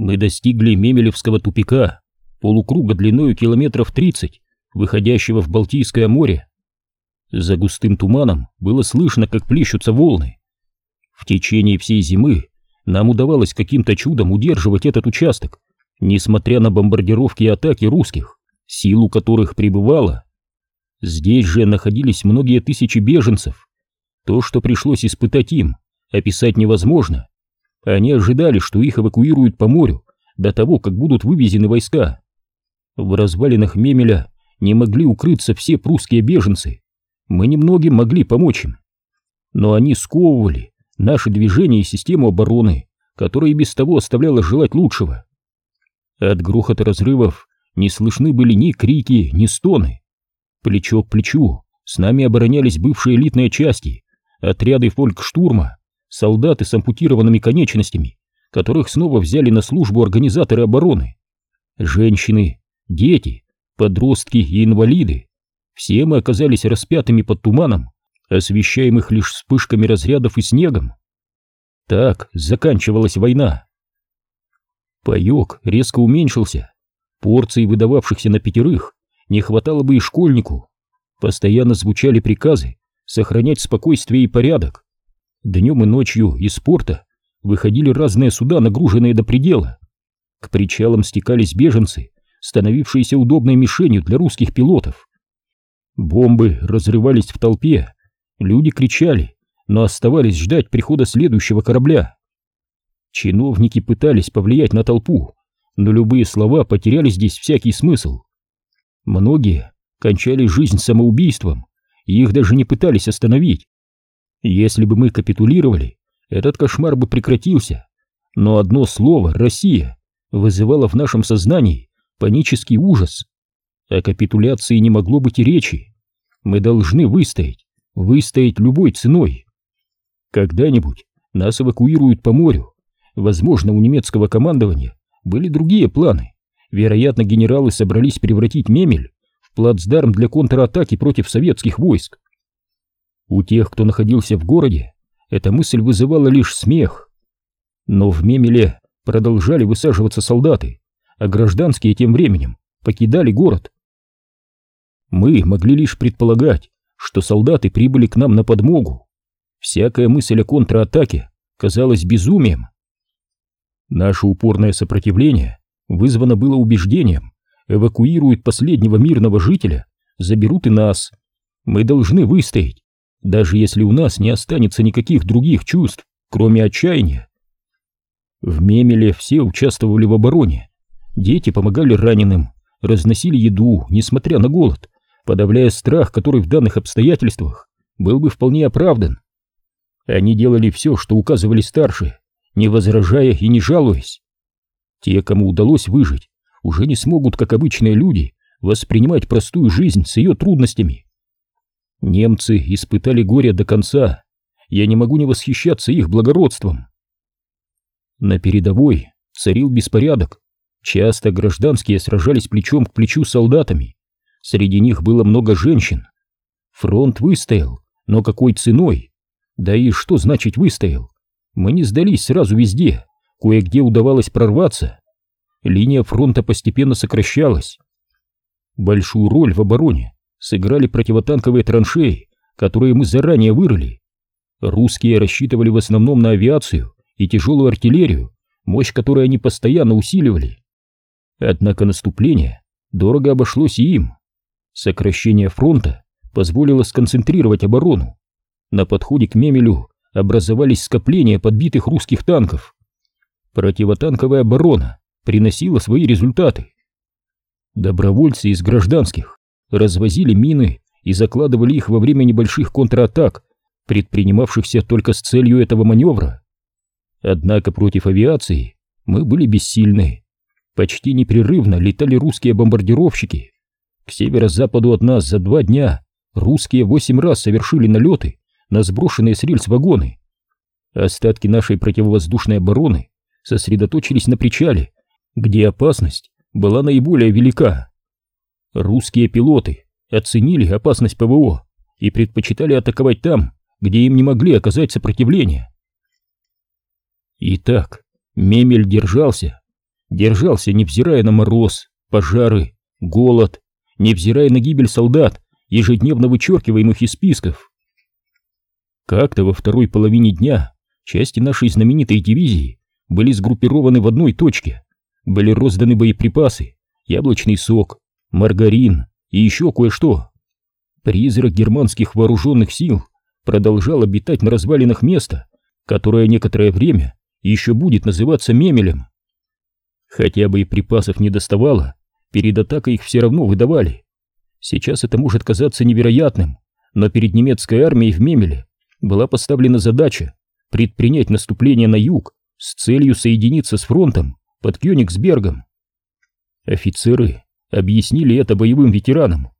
Мы достигли Мемелевского тупика, полукруга длиною километров 30, выходящего в Балтийское море. За густым туманом было слышно, как плещутся волны. В течение всей зимы нам удавалось каким-то чудом удерживать этот участок, несмотря на бомбардировки и атаки русских, силу которых пребывала. Здесь же находились многие тысячи беженцев. То, что пришлось испытать им, описать невозможно. Они ожидали, что их эвакуируют по морю до того, как будут вывезены войска. В развалинах Мемеля не могли укрыться все прусские беженцы. Мы немногим могли помочь им. Но они сковывали наши движения и систему обороны, которая и без того оставляла желать лучшего. От грохота разрывов не слышны были ни крики, ни стоны. Плечо к плечу с нами оборонялись бывшие элитные части, отряды фолькштурма, солдаты с ампутированными конечностями, которых снова взяли на службу организаторы обороны. Женщины, дети, подростки и инвалиды. Все мы оказались распятыми под туманом, освещаемых лишь вспышками разрядов и снегом. Так заканчивалась война. Паёк резко уменьшился. Порций, выдававшихся на пятерых, не хватало бы и школьнику. Постоянно звучали приказы сохранять спокойствие и порядок. Днем и ночью из порта выходили разные суда, нагруженные до предела. К причалам стекались беженцы, становившиеся удобной мишенью для русских пилотов. Бомбы разрывались в толпе, люди кричали, но оставались ждать прихода следующего корабля. Чиновники пытались повлиять на толпу, но любые слова потеряли здесь всякий смысл. Многие кончали жизнь самоубийством, и их даже не пытались остановить. Если бы мы капитулировали, этот кошмар бы прекратился, но одно слово «Россия» вызывало в нашем сознании панический ужас. О капитуляции не могло быть и речи. Мы должны выстоять, выстоять любой ценой. Когда-нибудь нас эвакуируют по морю. Возможно, у немецкого командования были другие планы. Вероятно, генералы собрались превратить Мемель в плацдарм для контратаки против советских войск. У тех, кто находился в городе, эта мысль вызывала лишь смех. Но в Мемеле продолжали высаживаться солдаты, а гражданские тем временем покидали город. Мы могли лишь предполагать, что солдаты прибыли к нам на подмогу. Всякая мысль о контратаке казалась безумием. Наше упорное сопротивление вызвано было убеждением, эвакуируют последнего мирного жителя, заберут и нас. Мы должны выстоять, даже если у нас не останется никаких других чувств, кроме отчаяния. В Мемеле все участвовали в обороне, Дети помогали раненым, разносили еду, несмотря на голод, подавляя страх, который в данных обстоятельствах был бы вполне оправдан. Они делали все, что указывали старшие, не возражая и не жалуясь. Те, кому удалось выжить, уже не смогут, как обычные люди, воспринимать простую жизнь с ее трудностями. Немцы испытали горе до конца, я не могу не восхищаться их благородством. На передовой царил беспорядок, Часто гражданские сражались плечом к плечу с солдатами. Среди них было много женщин. Фронт выстоял, но какой ценой? Да и что значит выстоял? Мы не сдались сразу везде, кое-где удавалось прорваться. Линия фронта постепенно сокращалась. Большую роль в обороне сыграли противотанковые траншеи, которые мы заранее вырыли. Русские рассчитывали в основном на авиацию и тяжелую артиллерию, мощь которой они постоянно усиливали. Однако наступление дорого обошлось и им. Сокращение фронта позволило сконцентрировать оборону. На подходе к Мемелю образовались скопления подбитых русских танков. Противотанковая оборона приносила свои результаты. Добровольцы из гражданских развозили мины и закладывали их во время небольших контратак, предпринимавшихся только с целью этого маневра. Однако против авиации мы были бессильны. Почти непрерывно летали русские бомбардировщики. К северо-западу от нас за два дня русские восемь раз совершили налеты на сброшенные с рельс вагоны. Остатки нашей противовоздушной обороны сосредоточились на причале, где опасность была наиболее велика. Русские пилоты оценили опасность ПВО и предпочитали атаковать там, где им не могли оказать сопротивление. Итак, Мемель держался, держался, невзирая на мороз, пожары, голод, невзирая на гибель солдат, ежедневно вычеркиваемых из списков. Как-то во второй половине дня части нашей знаменитой дивизии были сгруппированы в одной точке, были розданы боеприпасы, яблочный сок, маргарин и еще кое-что. Призрак германских вооруженных сил продолжал обитать на развалинах места, которое некоторое время еще будет называться Мемелем. Хотя боеприпасов не доставало, перед атакой их все равно выдавали. Сейчас это может казаться невероятным, но перед немецкой армией в Мемеле была поставлена задача предпринять наступление на юг с целью соединиться с фронтом под Кёнигсбергом. Офицеры объяснили это боевым ветеранам.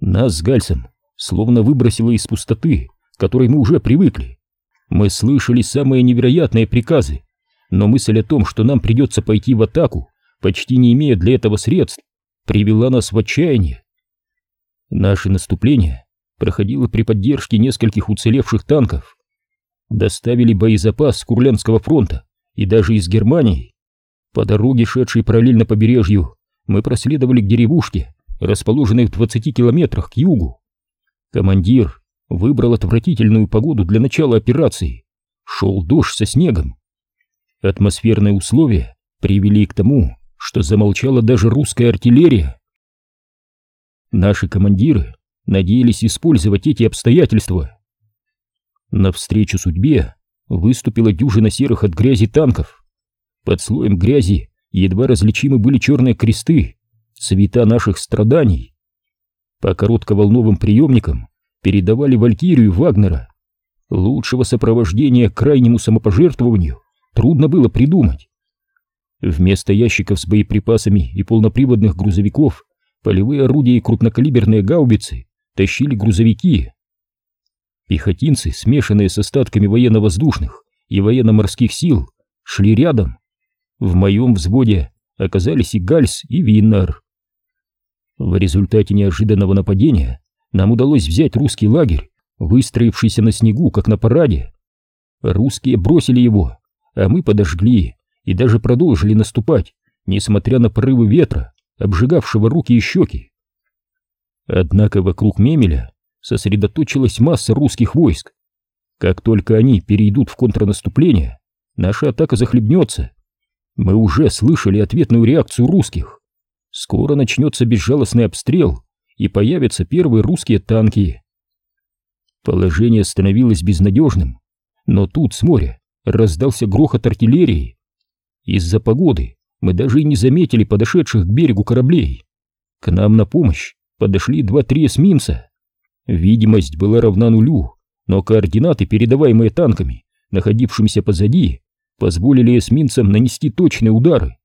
Нас с Гальсом словно выбросило из пустоты, к которой мы уже привыкли. Мы слышали самые невероятные приказы, но мысль о том, что нам придется пойти в атаку, почти не имея для этого средств, привела нас в отчаяние. Наше наступление проходило при поддержке нескольких уцелевших танков. Доставили боезапас с Курлянского фронта и даже из Германии. По дороге, шедшей параллельно побережью, мы проследовали к деревушке, расположенной в 20 километрах к югу. Командир выбрал отвратительную погоду для начала операции. Шел дождь со снегом. Атмосферные условия привели к тому, что замолчала даже русская артиллерия. Наши командиры надеялись использовать эти обстоятельства. Навстречу судьбе выступила дюжина серых от грязи танков. Под слоем грязи едва различимы были черные кресты, цвета наших страданий. По коротковолновым приемникам передавали Валькирию Вагнера. Лучшего сопровождения крайнему самопожертвованию трудно было придумать. Вместо ящиков с боеприпасами и полноприводных грузовиков полевые орудия и крупнокалиберные гаубицы тащили грузовики. Пехотинцы, смешанные с остатками военно-воздушных и военно-морских сил, шли рядом. В моем взводе оказались и Гальс, и Виннер. В результате неожиданного нападения нам удалось взять русский лагерь, выстроившийся на снегу, как на параде. Русские бросили его, а мы подожгли и даже продолжили наступать, несмотря на порывы ветра, обжигавшего руки и щеки. Однако вокруг Мемеля сосредоточилась масса русских войск. Как только они перейдут в контрнаступление, наша атака захлебнется. Мы уже слышали ответную реакцию русских. Скоро начнется безжалостный обстрел, и появятся первые русские танки. Положение становилось безнадежным, но тут с моря раздался грохот артиллерии. Из-за погоды мы даже и не заметили подошедших к берегу кораблей. К нам на помощь подошли два-три эсминца. Видимость была равна нулю, но координаты, передаваемые танками, находившимися позади, позволили эсминцам нанести точные удары.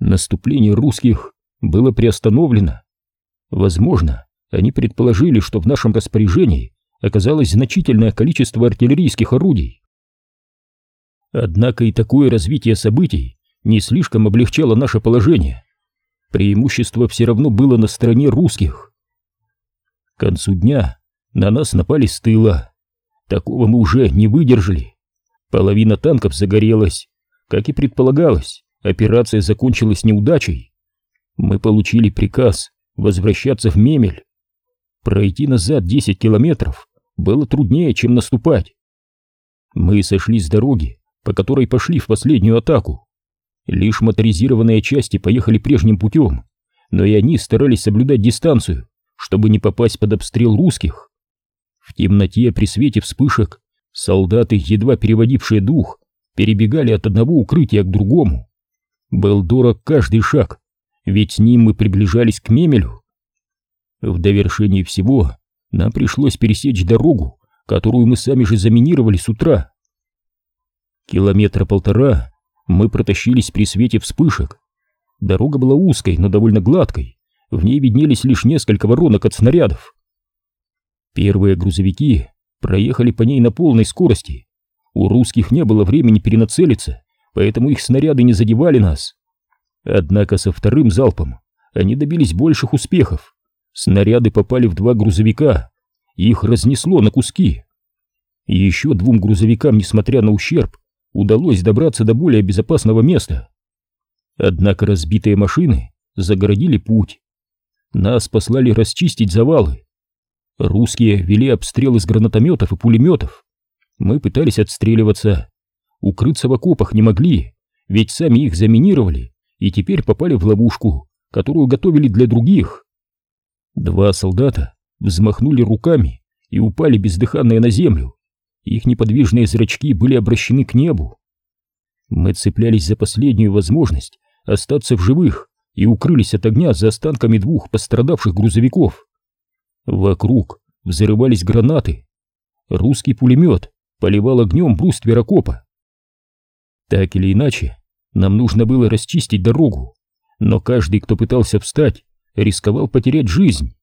Наступление русских было приостановлено. Возможно, они предположили, что в нашем распоряжении оказалось значительное количество артиллерийских орудий. Однако и такое развитие событий не слишком облегчало наше положение. Преимущество все равно было на стороне русских. К концу дня на нас напали с тыла. Такого мы уже не выдержали. Половина танков загорелась. Как и предполагалось, операция закончилась неудачей. Мы получили приказ возвращаться в Мемель. Пройти назад 10 километров было труднее, чем наступать. Мы сошли с дороги, по которой пошли в последнюю атаку. Лишь моторизированные части поехали прежним путем, но и они старались соблюдать дистанцию, чтобы не попасть под обстрел русских. В темноте при свете вспышек солдаты, едва переводившие дух, перебегали от одного укрытия к другому. Был дорог каждый шаг, ведь с ним мы приближались к Мемелю. В довершении всего нам пришлось пересечь дорогу, которую мы сами же заминировали с утра. Километра полтора мы протащились при свете вспышек. Дорога была узкой, но довольно гладкой, в ней виднелись лишь несколько воронок от снарядов. Первые грузовики проехали по ней на полной скорости. У русских не было времени перенацелиться, поэтому их снаряды не задевали нас. Однако со вторым залпом они добились больших успехов. Снаряды попали в два грузовика, их разнесло на куски. Еще двум грузовикам, несмотря на ущерб, удалось добраться до более безопасного места. Однако разбитые машины загородили путь. Нас послали расчистить завалы. Русские вели обстрел из гранатометов и пулеметов. Мы пытались отстреливаться. Укрыться в окопах не могли, ведь сами их заминировали и теперь попали в ловушку, которую готовили для других. Два солдата взмахнули руками и упали бездыханные на землю. Их неподвижные зрачки были обращены к небу. Мы цеплялись за последнюю возможность остаться в живых и укрылись от огня за останками двух пострадавших грузовиков. Вокруг взрывались гранаты. Русский пулемет поливал огнем бруствер окопа. Так или иначе, нам нужно было расчистить дорогу, но каждый, кто пытался встать, рисковал потерять жизнь.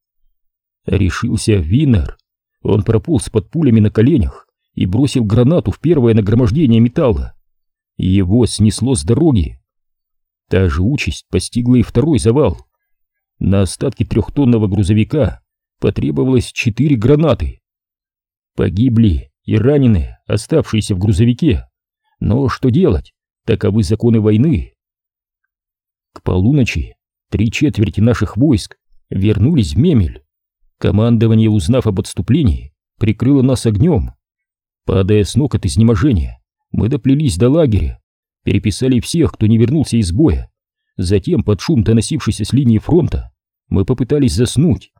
Решился Винер. Он прополз под пулями на коленях и бросил гранату в первое нагромождение металла. Его снесло с дороги. Та же участь постигла и второй завал. На остатки трехтонного грузовика потребовалось четыре гранаты. Погибли и раненые, оставшиеся в грузовике. Но что делать? Таковы законы войны. К полуночи три четверти наших войск вернулись в Мемель. Командование, узнав об отступлении, прикрыло нас огнем. Падая с ног от изнеможения, мы доплелись до лагеря, переписали всех, кто не вернулся из боя. Затем, под шум, доносившийся с линии фронта, мы попытались заснуть.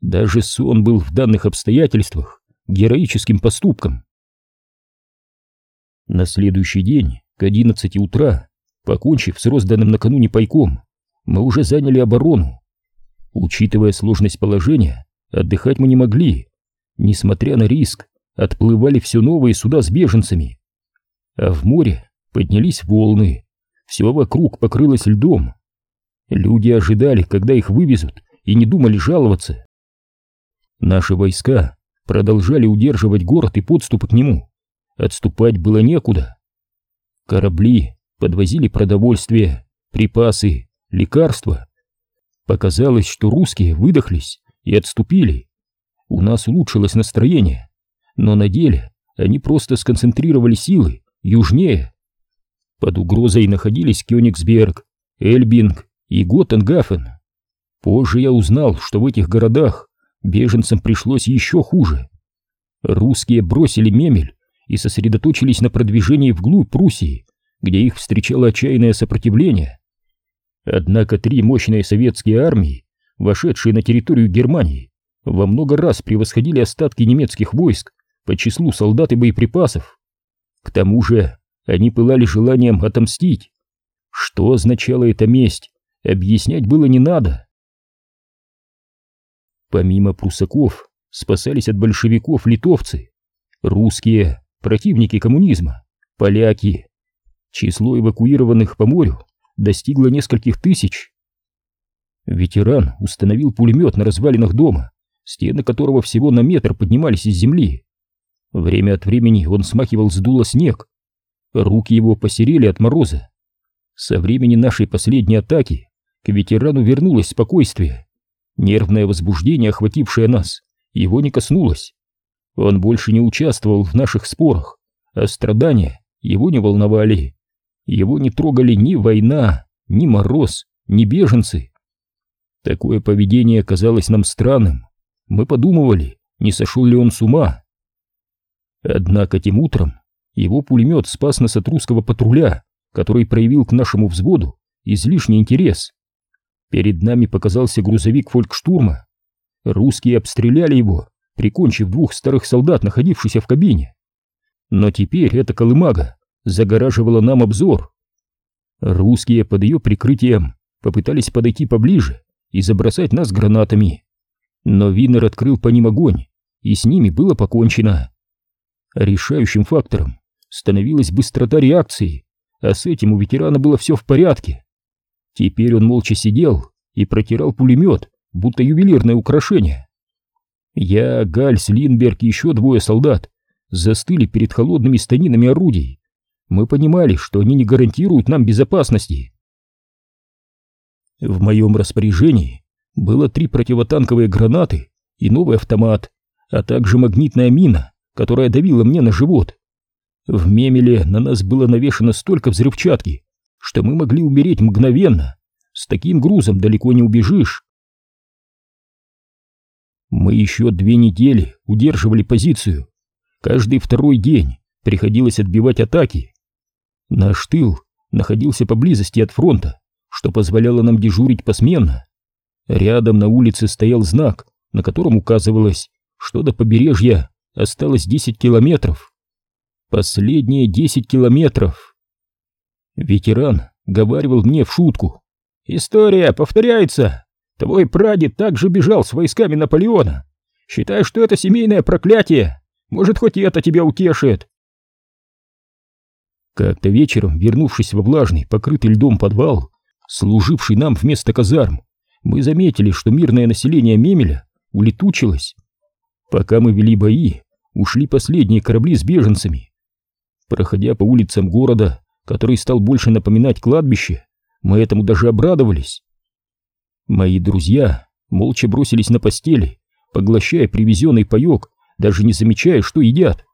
Даже сон был в данных обстоятельствах героическим поступком. На следующий день, к 11 утра, покончив с розданным накануне пайком, мы уже заняли оборону. Учитывая сложность положения, отдыхать мы не могли. Несмотря на риск, отплывали все новые суда с беженцами. А в море поднялись волны, все вокруг покрылось льдом. Люди ожидали, когда их вывезут, и не думали жаловаться. Наши войска продолжали удерживать город и подступы к нему. Отступать было некуда. Корабли подвозили продовольствие, припасы, лекарства. Показалось, что русские выдохлись и отступили. У нас улучшилось настроение, но на деле они просто сконцентрировали силы южнее. Под угрозой находились Кёнигсберг, Эльбинг и Готтенгафен. Позже я узнал, что в этих городах беженцам пришлось еще хуже. Русские бросили Мемель и сосредоточились на продвижении вглубь Пруссии, где их встречало отчаянное сопротивление. Однако три мощные советские армии, вошедшие на территорию Германии, во много раз превосходили остатки немецких войск по числу солдат и боеприпасов. К тому же они пылали желанием отомстить. Что означала эта месть, объяснять было не надо. Помимо прусаков, спасались от большевиков литовцы, русские, противники коммунизма, поляки. Число эвакуированных по морю достигло нескольких тысяч. Ветеран установил пулемет на развалинах дома, стены которого всего на метр поднимались из земли. Время от времени он смахивал с дула снег. Руки его посерели от мороза. Со времени нашей последней атаки к ветерану вернулось спокойствие. Нервное возбуждение, охватившее нас, его не коснулось. Он больше не участвовал в наших спорах, а страдания его не волновали. Его не трогали ни война, ни мороз, ни беженцы. Такое поведение казалось нам странным. Мы подумывали, не сошел ли он с ума. Однако тем утром его пулемет спас нас от русского патруля, который проявил к нашему взводу излишний интерес. Перед нами показался грузовик фолькштурма. Русские обстреляли его, прикончив двух старых солдат, находившихся в кабине. Но теперь эта колымага загораживала нам обзор. Русские под ее прикрытием попытались подойти поближе и забросать нас гранатами. Но Винер открыл по ним огонь, и с ними было покончено. Решающим фактором становилась быстрота реакции, а с этим у ветерана было все в порядке. Теперь он молча сидел и протирал пулемет, будто ювелирное украшение. Я, Гальс, Линберг и еще двое солдат застыли перед холодными станинами орудий. Мы понимали, что они не гарантируют нам безопасности. В моем распоряжении было три противотанковые гранаты и новый автомат, а также магнитная мина, которая давила мне на живот. В мемеле на нас было навешано столько взрывчатки, что мы могли умереть мгновенно. С таким грузом далеко не убежишь. Мы еще две недели удерживали позицию. Каждый второй день приходилось отбивать атаки. Наш тыл находился поблизости от фронта, что позволяло нам дежурить посменно. Рядом на улице стоял знак, на котором указывалось, что до побережья осталось 10 километров. Последние 10 километров. Ветеран говаривал мне в шутку. «История повторяется. Твой прадед также бежал с войсками Наполеона. Считай, что это семейное проклятие. Может, хоть и это тебя утешит». Как-то вечером, вернувшись во влажный, покрытый льдом подвал, служивший нам вместо казарм, мы заметили, что мирное население Мемеля улетучилось. Пока мы вели бои, ушли последние корабли с беженцами. Проходя по улицам города, который стал больше напоминать кладбище, мы этому даже обрадовались. Мои друзья молча бросились на постели, поглощая привезенный паек, даже не замечая, что едят.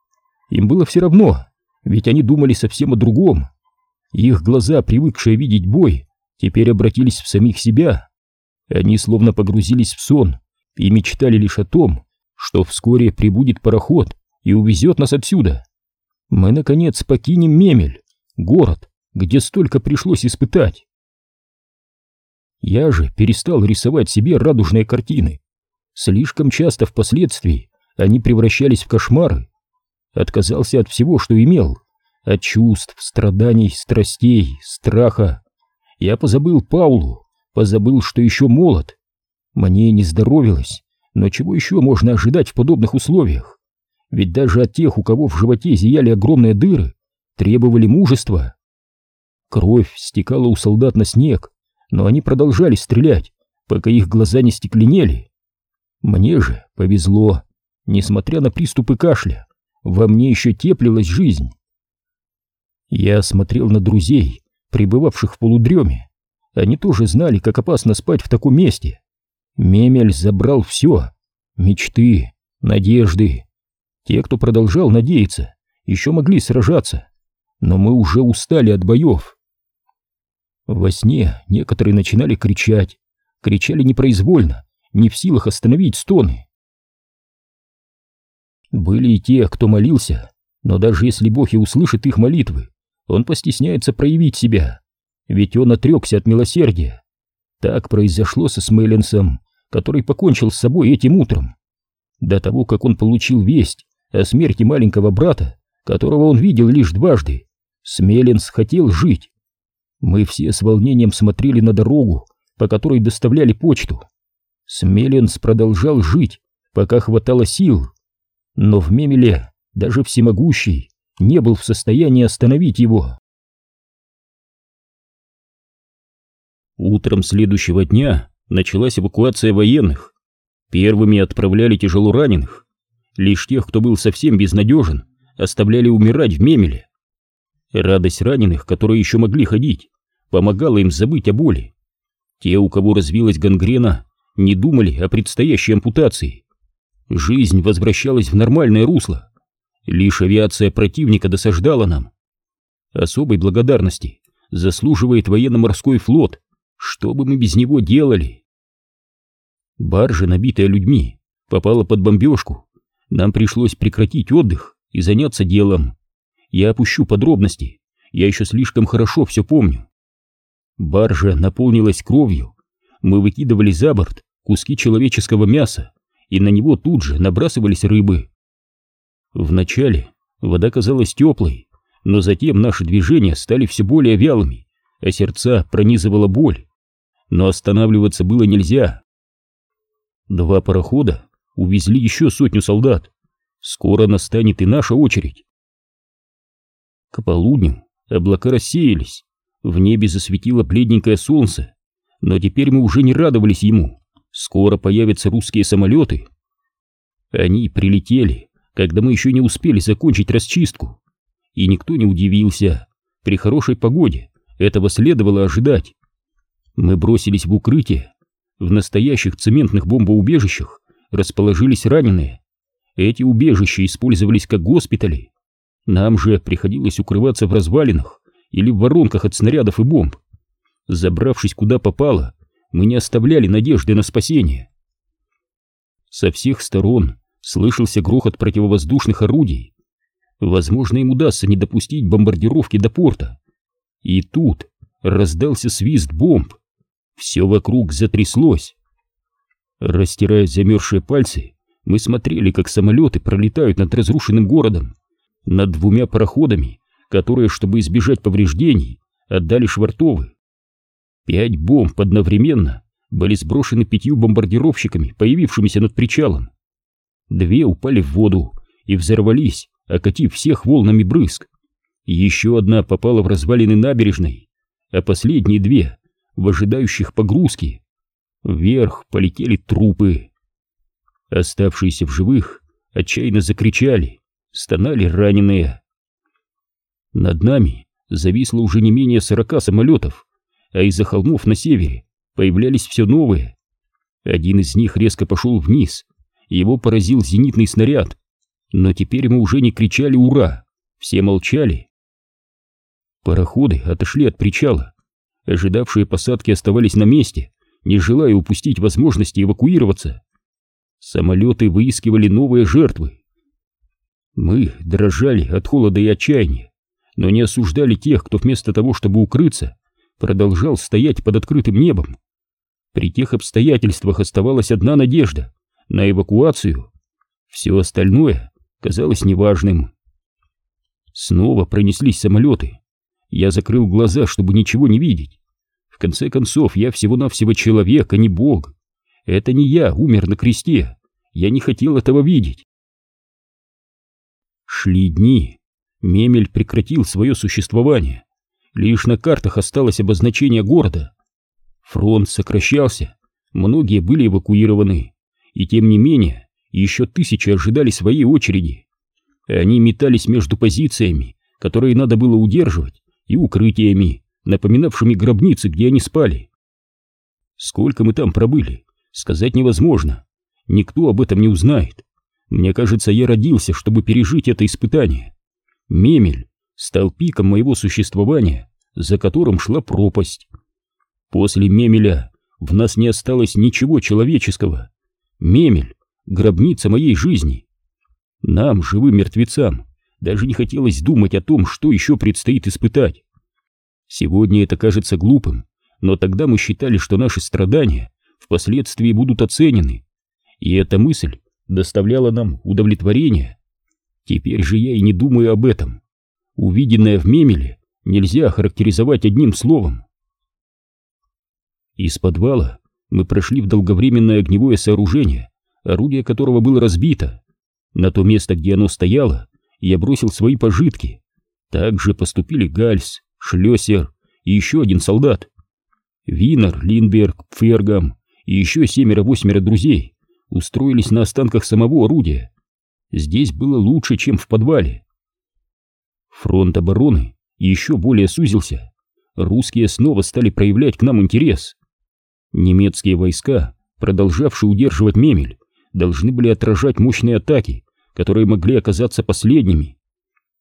Им было все равно, ведь они думали совсем о другом. Их глаза, привыкшие видеть бой, теперь обратились в самих себя. Они словно погрузились в сон и мечтали лишь о том, что вскоре прибудет пароход и увезет нас отсюда. Мы, наконец, покинем Мемель, город, где столько пришлось испытать. Я же перестал рисовать себе радужные картины. Слишком часто впоследствии они превращались в кошмары. Отказался от всего, что имел, от чувств, страданий, страстей, страха. Я позабыл Паулу, позабыл, что еще молод. Мне не здоровилось, но чего еще можно ожидать в подобных условиях? Ведь даже от тех, у кого в животе зияли огромные дыры, требовали мужества. Кровь стекала у солдат на снег, но они продолжали стрелять, пока их глаза не стекленели. Мне же повезло, несмотря на приступы кашля, во мне еще теплилась жизнь. Я смотрел на друзей, пребывавших в полудреме. Они тоже знали, как опасно спать в таком месте. Мемель забрал все — мечты, надежды. Те, кто продолжал надеяться, еще могли сражаться, но мы уже устали от боев. Во сне некоторые начинали кричать, кричали непроизвольно, не в силах остановить стоны. Были и те, кто молился, но даже если Бог и услышит их молитвы, он постесняется проявить себя, ведь он отрекся от милосердия. Так произошло со Смейленсом, который покончил с собой этим утром. До того, как он получил весть о смерти маленького брата, которого он видел лишь дважды, Смеленс хотел жить. Мы все с волнением смотрели на дорогу, по которой доставляли почту. Смеленс продолжал жить, пока хватало сил. Но в Мемеле даже всемогущий не был в состоянии остановить его. Утром следующего дня началась эвакуация военных. Первыми отправляли тяжело раненых. Лишь тех, кто был совсем безнадежен, оставляли умирать в Мемеле. Радость раненых, которые еще могли ходить, помогала им забыть о боли. Те, у кого развилась гангрена, не думали о предстоящей ампутации. Жизнь возвращалась в нормальное русло. Лишь авиация противника досаждала нам. Особой благодарности заслуживает военно-морской флот, что бы мы без него делали? Баржа, набитая людьми, попала под бомбежку. Нам пришлось прекратить отдых и заняться делом. Я опущу подробности, я еще слишком хорошо все помню. Баржа наполнилась кровью. Мы выкидывали за борт куски человеческого мяса, и на него тут же набрасывались рыбы. Вначале вода казалась теплой, но затем наши движения стали все более вялыми, а сердца пронизывала боль но останавливаться было нельзя. Два парохода увезли еще сотню солдат. Скоро настанет и наша очередь. К полудню облака рассеялись, в небе засветило бледненькое солнце, но теперь мы уже не радовались ему. Скоро появятся русские самолеты. Они прилетели, когда мы еще не успели закончить расчистку. И никто не удивился. При хорошей погоде этого следовало ожидать. Мы бросились в укрытие. В настоящих цементных бомбоубежищах расположились раненые. Эти убежища использовались как госпитали. Нам же приходилось укрываться в развалинах или в воронках от снарядов и бомб. Забравшись куда попало, мы не оставляли надежды на спасение. Со всех сторон слышался грохот противовоздушных орудий. Возможно, им удастся не допустить бомбардировки до порта. И тут раздался свист бомб. Все вокруг затряслось. Растирая замерзшие пальцы, мы смотрели, как самолеты пролетают над разрушенным городом, над двумя пароходами, которые, чтобы избежать повреждений, отдали швартовы. Пять бомб одновременно были сброшены пятью бомбардировщиками, появившимися над причалом. Две упали в воду и взорвались, окатив всех волнами брызг. Еще одна попала в развалины набережной, а последние две — в ожидающих погрузки. Вверх полетели трупы. Оставшиеся в живых отчаянно закричали, стонали раненые. Над нами зависло уже не менее сорока самолетов, а из-за холмов на севере появлялись все новые. Один из них резко пошел вниз, его поразил зенитный снаряд, но теперь мы уже не кричали «Ура!», все молчали. Пароходы отошли от причала, ожидавшие посадки оставались на месте, не желая упустить возможности эвакуироваться. Самолеты выискивали новые жертвы. Мы дрожали от холода и отчаяния, но не осуждали тех, кто вместо того, чтобы укрыться, продолжал стоять под открытым небом. При тех обстоятельствах оставалась одна надежда — на эвакуацию. Все остальное казалось неважным. Снова пронеслись самолеты. Я закрыл глаза, чтобы ничего не видеть. В конце концов, я всего-навсего человек, а не бог. Это не я умер на кресте. Я не хотел этого видеть. Шли дни. Мемель прекратил свое существование. Лишь на картах осталось обозначение города. Фронт сокращался, многие были эвакуированы, и тем не менее еще тысячи ожидали своей очереди. Они метались между позициями, которые надо было удерживать, и укрытиями, напоминавшими гробницы, где они спали. Сколько мы там пробыли, сказать невозможно. Никто об этом не узнает. Мне кажется, я родился, чтобы пережить это испытание. Мемель стал пиком моего существования, за которым шла пропасть. После Мемеля в нас не осталось ничего человеческого. Мемель — гробница моей жизни. Нам, живым мертвецам, даже не хотелось думать о том, что еще предстоит испытать. Сегодня это кажется глупым, но тогда мы считали, что наши страдания впоследствии будут оценены, и эта мысль доставляла нам удовлетворение. Теперь же я и не думаю об этом. Увиденное в Мемеле нельзя характеризовать одним словом. Из подвала мы прошли в долговременное огневое сооружение, орудие которого было разбито. На то место, где оно стояло, я бросил свои пожитки. Так же поступили Гальс, Шлёсер и еще один солдат. Винер, Линберг, Пфергам и еще семеро-восьмеро друзей устроились на останках самого орудия. Здесь было лучше, чем в подвале. Фронт обороны еще более сузился. Русские снова стали проявлять к нам интерес. Немецкие войска, продолжавшие удерживать Мемель, должны были отражать мощные атаки, которые могли оказаться последними.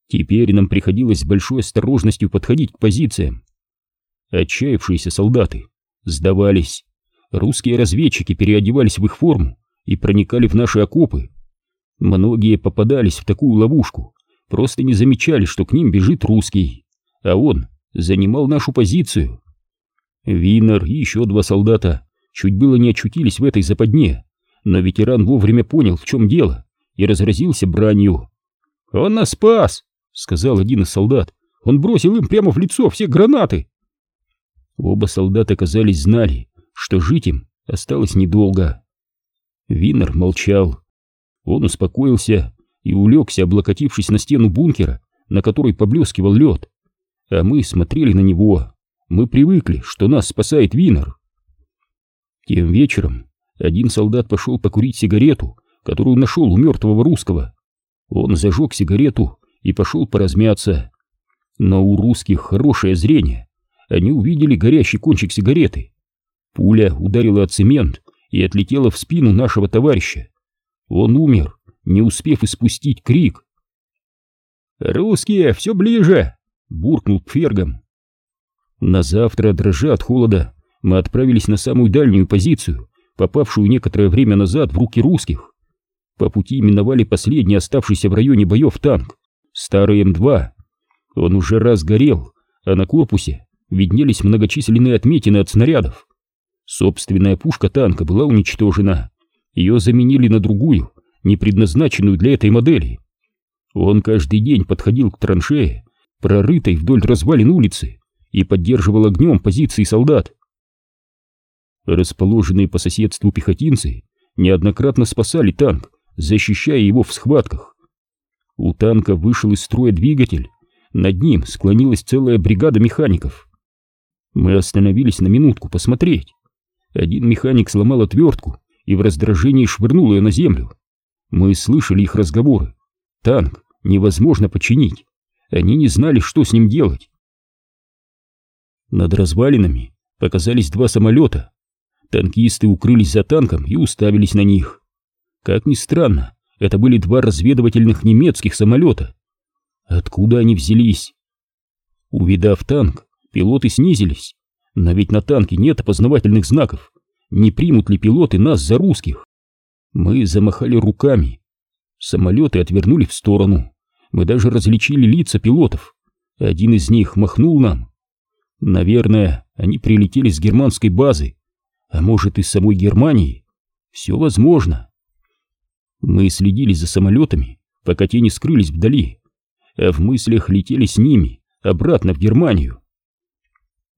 Теперь нам приходилось с большой осторожностью подходить к позициям. Отчаявшиеся солдаты сдавались. Русские разведчики переодевались в их форму и проникали в наши окопы. Многие попадались в такую ловушку, просто не замечали, что к ним бежит русский, а он занимал нашу позицию. Винер и еще два солдата чуть было не очутились в этой западне, но ветеран вовремя понял, в чем дело, и разразился бранью. «Он нас спас!» сказал один из солдат. Он бросил им прямо в лицо все гранаты. Оба солдата, казались, знали, что жить им осталось недолго. Винер молчал. Он успокоился и улегся, облокотившись на стену бункера, на которой поблескивал лед. А мы смотрели на него. Мы привыкли, что нас спасает Винер. Тем вечером один солдат пошел покурить сигарету, которую нашел у мертвого русского. Он зажег сигарету и пошел поразмяться. Но у русских хорошее зрение. Они увидели горящий кончик сигареты. Пуля ударила о цемент и отлетела в спину нашего товарища. Он умер, не успев испустить крик. «Русские, все ближе!» — буркнул Пфергом. На завтра, дрожа от холода, мы отправились на самую дальнюю позицию, попавшую некоторое время назад в руки русских. По пути миновали последний оставшийся в районе боев танк, старый М2. Он уже раз горел, а на корпусе виднелись многочисленные отметины от снарядов. Собственная пушка танка была уничтожена. Ее заменили на другую, не предназначенную для этой модели. Он каждый день подходил к траншее, прорытой вдоль развалин улицы, и поддерживал огнем позиции солдат. Расположенные по соседству пехотинцы неоднократно спасали танк, защищая его в схватках. У танка вышел из строя двигатель, над ним склонилась целая бригада механиков. Мы остановились на минутку посмотреть. Один механик сломал отвертку и в раздражении швырнул ее на землю. Мы слышали их разговоры. Танк невозможно починить. Они не знали, что с ним делать. Над развалинами показались два самолета. Танкисты укрылись за танком и уставились на них. Как ни странно, это были два разведывательных немецких самолета. Откуда они взялись? Увидав танк, пилоты снизились. Но ведь на танке нет опознавательных знаков. Не примут ли пилоты нас за русских? Мы замахали руками. Самолеты отвернули в сторону. Мы даже различили лица пилотов. Один из них махнул нам. Наверное, они прилетели с германской базы. А может, из самой Германии? Все возможно. Мы следили за самолетами, пока те не скрылись вдали, а в мыслях летели с ними обратно в Германию.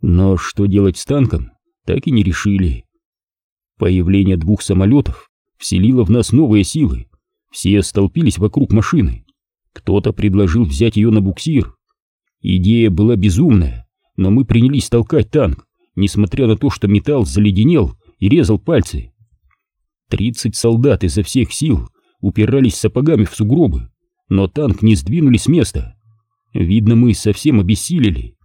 Но что делать с танком, так и не решили. Появление двух самолетов вселило в нас новые силы. Все столпились вокруг машины. Кто-то предложил взять ее на буксир. Идея была безумная, но мы принялись толкать танк, несмотря на то, что металл заледенел и резал пальцы. Тридцать солдат изо всех сил упирались сапогами в сугробы, но танк не сдвинули с места. Видно, мы совсем обессилели.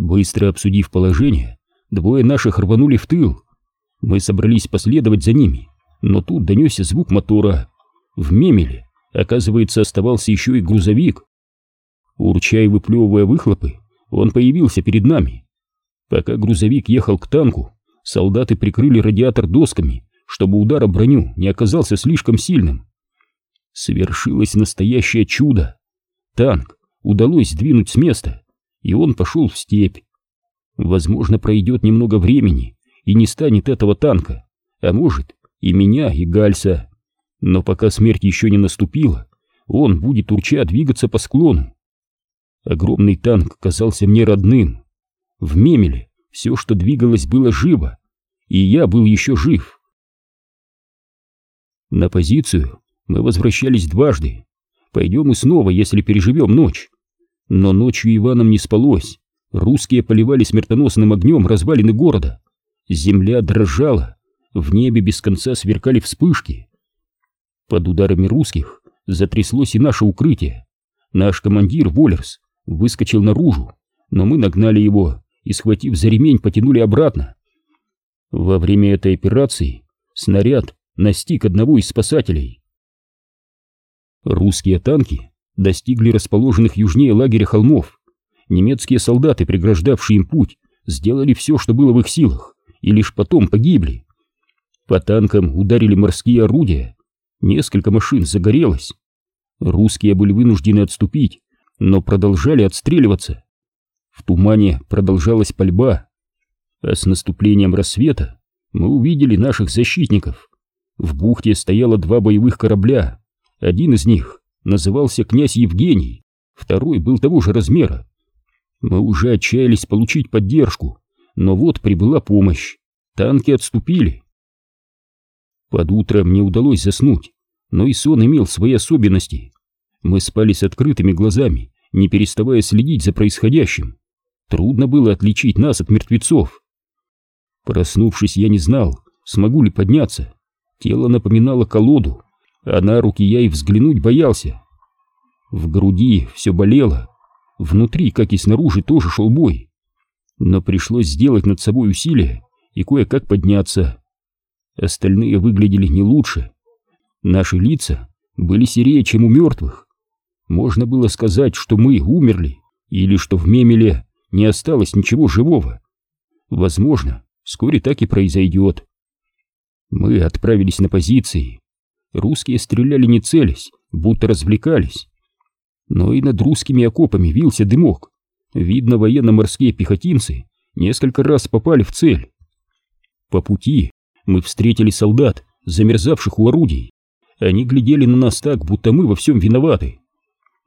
Быстро обсудив положение, двое наших рванули в тыл. Мы собрались последовать за ними, но тут донесся звук мотора. В мемеле, оказывается, оставался еще и грузовик. Урча и выплевывая выхлопы, он появился перед нами. Пока грузовик ехал к танку, солдаты прикрыли радиатор досками, чтобы удар о броню не оказался слишком сильным. Свершилось настоящее чудо. Танк удалось сдвинуть с места, и он пошел в степь. Возможно, пройдет немного времени, и не станет этого танка, а может, и меня, и Гальса. Но пока смерть еще не наступила, он будет урча двигаться по склону. Огромный танк казался мне родным. В мемеле все, что двигалось, было живо, и я был еще жив. На позицию мы возвращались дважды. Пойдем и снова, если переживем ночь. Но ночью Иванам не спалось. Русские поливали смертоносным огнем развалины города. Земля дрожала, в небе без конца сверкали вспышки. Под ударами русских затряслось и наше укрытие. Наш командир Воллерс выскочил наружу, но мы нагнали его и, схватив за ремень, потянули обратно. Во время этой операции снаряд настиг одного из спасателей. Русские танки достигли расположенных южнее лагеря холмов. Немецкие солдаты, преграждавшие им путь, сделали все, что было в их силах, и лишь потом погибли. По танкам ударили морские орудия, несколько машин загорелось. Русские были вынуждены отступить, но продолжали отстреливаться. В тумане продолжалась пальба, а с наступлением рассвета мы увидели наших защитников. В бухте стояло два боевых корабля, один из них назывался князь Евгений, второй был того же размера. Мы уже отчаялись получить поддержку, но вот прибыла помощь, танки отступили. Под утро мне удалось заснуть, но и сон имел свои особенности. Мы спали с открытыми глазами, не переставая следить за происходящим. Трудно было отличить нас от мертвецов. Проснувшись, я не знал, смогу ли подняться. Тело напоминало колоду, а на руки я и взглянуть боялся. В груди все болело, внутри, как и снаружи, тоже шел бой. Но пришлось сделать над собой усилие и кое-как подняться. Остальные выглядели не лучше. Наши лица были серее, чем у мертвых. Можно было сказать, что мы умерли, или что в Мемеле не осталось ничего живого. Возможно, вскоре так и произойдет. Мы отправились на позиции. Русские стреляли не целясь, будто развлекались. Но и над русскими окопами вился дымок. Видно, военно-морские пехотинцы несколько раз попали в цель. По пути мы встретили солдат, замерзавших у орудий. Они глядели на нас так, будто мы во всем виноваты.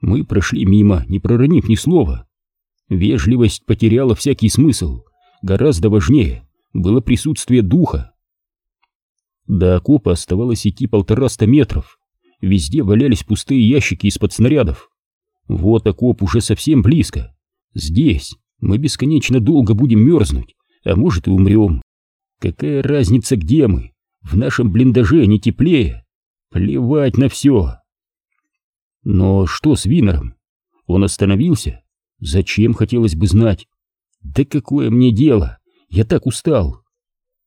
Мы прошли мимо, не проронив ни слова. Вежливость потеряла всякий смысл. Гораздо важнее было присутствие духа. До окопа оставалось идти полтораста метров. Везде валялись пустые ящики из-под снарядов. Вот окоп уже совсем близко. Здесь мы бесконечно долго будем мерзнуть, а может и умрем. Какая разница, где мы? В нашем блиндаже не теплее. Плевать на все. Но что с Винером? Он остановился? Зачем, хотелось бы знать. Да какое мне дело? Я так устал.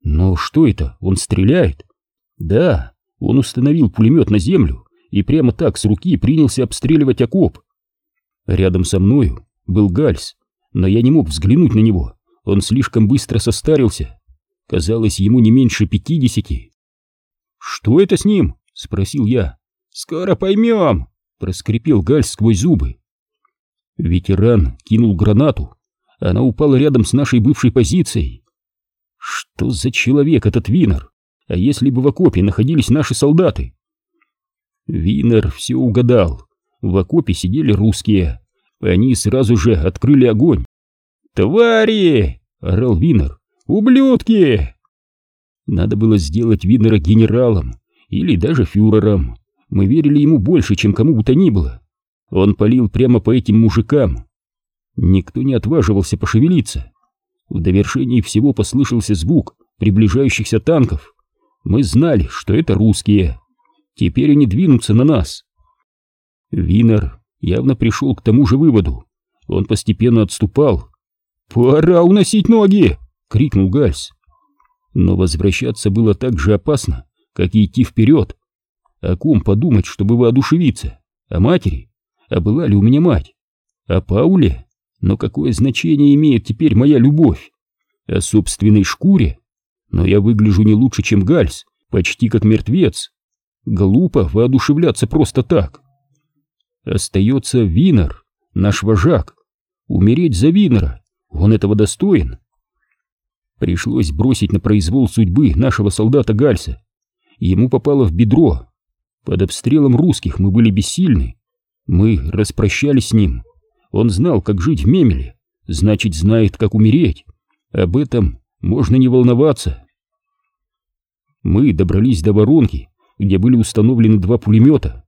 Но что это? Он стреляет? Да, он установил пулемет на землю и прямо так с руки принялся обстреливать окоп. Рядом со мною был Гальс, но я не мог взглянуть на него. Он слишком быстро состарился. Казалось, ему не меньше пятидесяти. «Что это с ним?» — спросил я. «Скоро поймем!» — проскрипел Гальс сквозь зубы. Ветеран кинул гранату. Она упала рядом с нашей бывшей позицией. Что за человек этот Винер? А если бы в окопе находились наши солдаты? Винер все угадал. В окопе сидели русские. Они сразу же открыли огонь. «Твари!» — орал Винер. «Ублюдки!» Надо было сделать Винера генералом или даже фюрером. Мы верили ему больше, чем кому бы то ни было. Он палил прямо по этим мужикам. Никто не отваживался пошевелиться. В довершении всего послышался звук приближающихся танков. Мы знали, что это русские. Теперь они двинутся на нас. Винер явно пришел к тому же выводу. Он постепенно отступал. «Пора уносить ноги!» — крикнул Гальс. Но возвращаться было так же опасно, как и идти вперед. О ком подумать, чтобы воодушевиться? О матери? А была ли у меня мать? О Пауле? Но какое значение имеет теперь моя любовь? О собственной шкуре? Но я выгляжу не лучше, чем Гальс, почти как мертвец. Глупо воодушевляться просто так. Остается Винер, наш вожак. Умереть за Винера, он этого достоин. Пришлось бросить на произвол судьбы нашего солдата Гальса. Ему попало в бедро. Под обстрелом русских мы были бессильны. Мы распрощались с ним. Он знал, как жить в Мемеле, значит, знает, как умереть. Об этом можно не волноваться. Мы добрались до воронки, где были установлены два пулемета.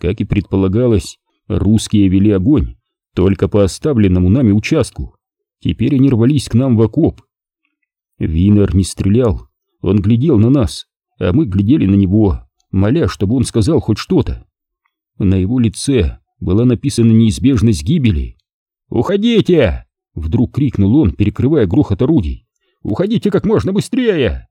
Как и предполагалось, русские вели огонь только по оставленному нами участку. Теперь они рвались к нам в окоп. Винер не стрелял, он глядел на нас, а мы глядели на него, моля, чтобы он сказал хоть что-то. На его лице была написана неизбежность гибели. «Уходите!» — вдруг крикнул он, перекрывая грохот орудий. «Уходите как можно быстрее!»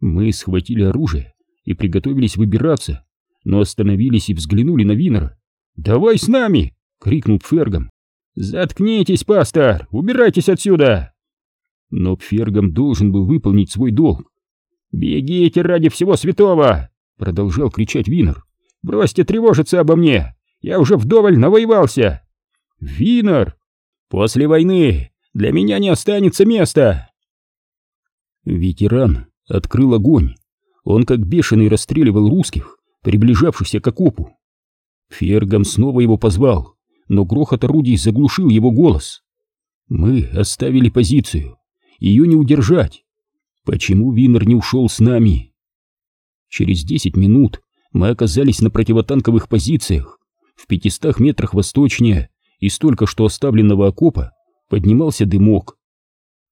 Мы схватили оружие и приготовились выбираться, но остановились и взглянули на Винера. «Давай с нами!» — крикнул Пфергом. «Заткнитесь, пастор! Убирайтесь отсюда!» Но Пфергом должен был выполнить свой долг. «Бегите ради всего святого!» — продолжал кричать Винер. «Бросьте тревожиться обо мне! Я уже вдоволь навоевался!» «Винер! После войны для меня не останется места!» Ветеран открыл огонь. Он как бешеный расстреливал русских, приближавшихся к окопу. Фергам снова его позвал, но грохот орудий заглушил его голос. Мы оставили позицию. Ее не удержать. Почему Винер не ушел с нами? Через десять минут мы оказались на противотанковых позициях. В пятистах метрах восточнее из только что оставленного окопа поднимался дымок.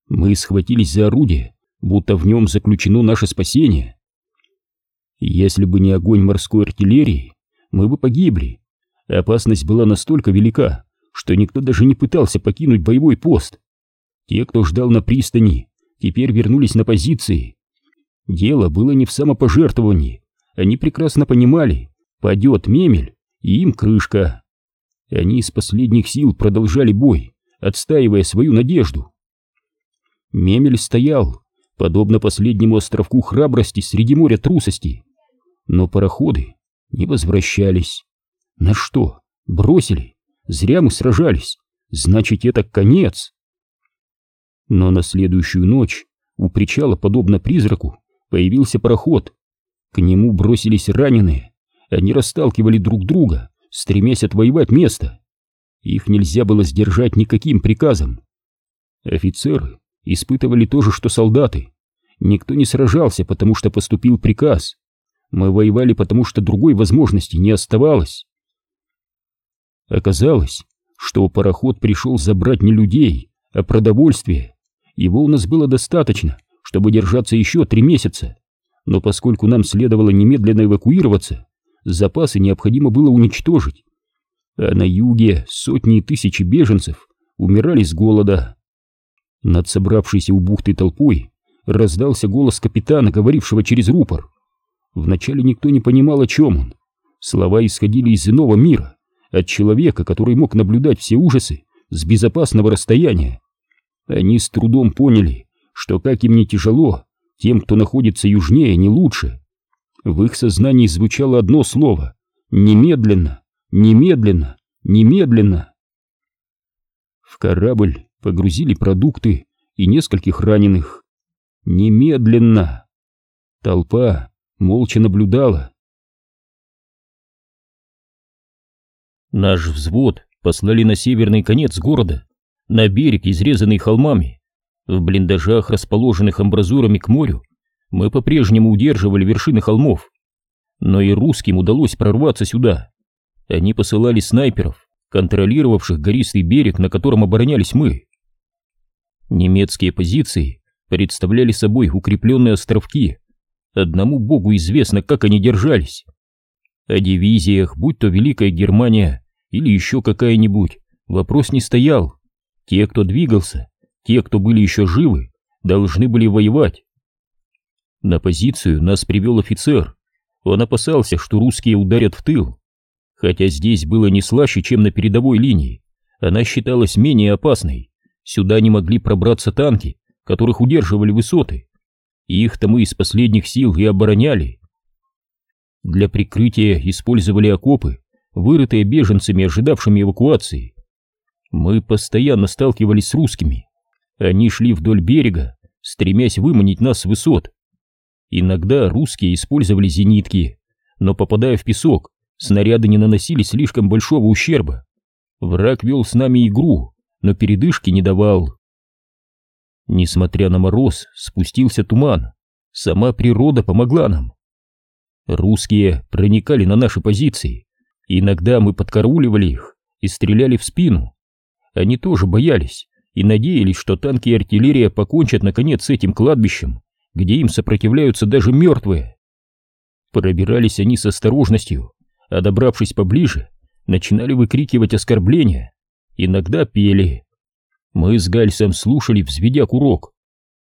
Мы схватились за орудие будто в нем заключено наше спасение. Если бы не огонь морской артиллерии, мы бы погибли. Опасность была настолько велика, что никто даже не пытался покинуть боевой пост. Те, кто ждал на пристани, теперь вернулись на позиции. Дело было не в самопожертвовании. Они прекрасно понимали, падет мемель, и им крышка. Они из последних сил продолжали бой, отстаивая свою надежду. Мемель стоял, подобно последнему островку храбрости среди моря трусости. Но пароходы не возвращались. На что? Бросили? Зря мы сражались. Значит, это конец. Но на следующую ночь у причала, подобно призраку, появился пароход. К нему бросились раненые. Они расталкивали друг друга, стремясь отвоевать место. Их нельзя было сдержать никаким приказом. Офицеры испытывали то же, что солдаты. Никто не сражался, потому что поступил приказ. Мы воевали, потому что другой возможности не оставалось. Оказалось, что пароход пришел забрать не людей, а продовольствие. Его у нас было достаточно, чтобы держаться еще три месяца. Но поскольку нам следовало немедленно эвакуироваться, запасы необходимо было уничтожить. А на юге сотни и тысячи беженцев умирали с голода. Над собравшейся у бухты толпой раздался голос капитана, говорившего через рупор. Вначале никто не понимал, о чем он. Слова исходили из иного мира, от человека, который мог наблюдать все ужасы с безопасного расстояния. Они с трудом поняли, что как им не тяжело, тем, кто находится южнее, не лучше. В их сознании звучало одно слово — немедленно, немедленно, немедленно. В корабль погрузили продукты и нескольких раненых. Немедленно. Толпа молча наблюдала. Наш взвод послали на северный конец города, на берег, изрезанный холмами. В блиндажах, расположенных амбразурами к морю, мы по-прежнему удерживали вершины холмов. Но и русским удалось прорваться сюда. Они посылали снайперов, контролировавших гористый берег, на котором оборонялись мы. Немецкие позиции представляли собой укрепленные островки. Одному богу известно, как они держались. О дивизиях, будь то Великая Германия или еще какая-нибудь, вопрос не стоял. Те, кто двигался, те, кто были еще живы, должны были воевать. На позицию нас привел офицер. Он опасался, что русские ударят в тыл. Хотя здесь было не слаще, чем на передовой линии, она считалась менее опасной. Сюда не могли пробраться танки, которых удерживали высоты. Их-то мы из последних сил и обороняли. Для прикрытия использовали окопы, вырытые беженцами, ожидавшими эвакуации. Мы постоянно сталкивались с русскими. Они шли вдоль берега, стремясь выманить нас с высот. Иногда русские использовали зенитки, но попадая в песок, снаряды не наносили слишком большого ущерба. Враг вел с нами игру, но передышки не давал. Несмотря на мороз, спустился туман. Сама природа помогла нам. Русские проникали на наши позиции. Иногда мы подкарауливали их и стреляли в спину. Они тоже боялись и надеялись, что танки и артиллерия покончат наконец с этим кладбищем, где им сопротивляются даже мертвые. Пробирались они с осторожностью, а добравшись поближе, начинали выкрикивать оскорбления, иногда пели. Мы с Гальсом слушали, взведя курок.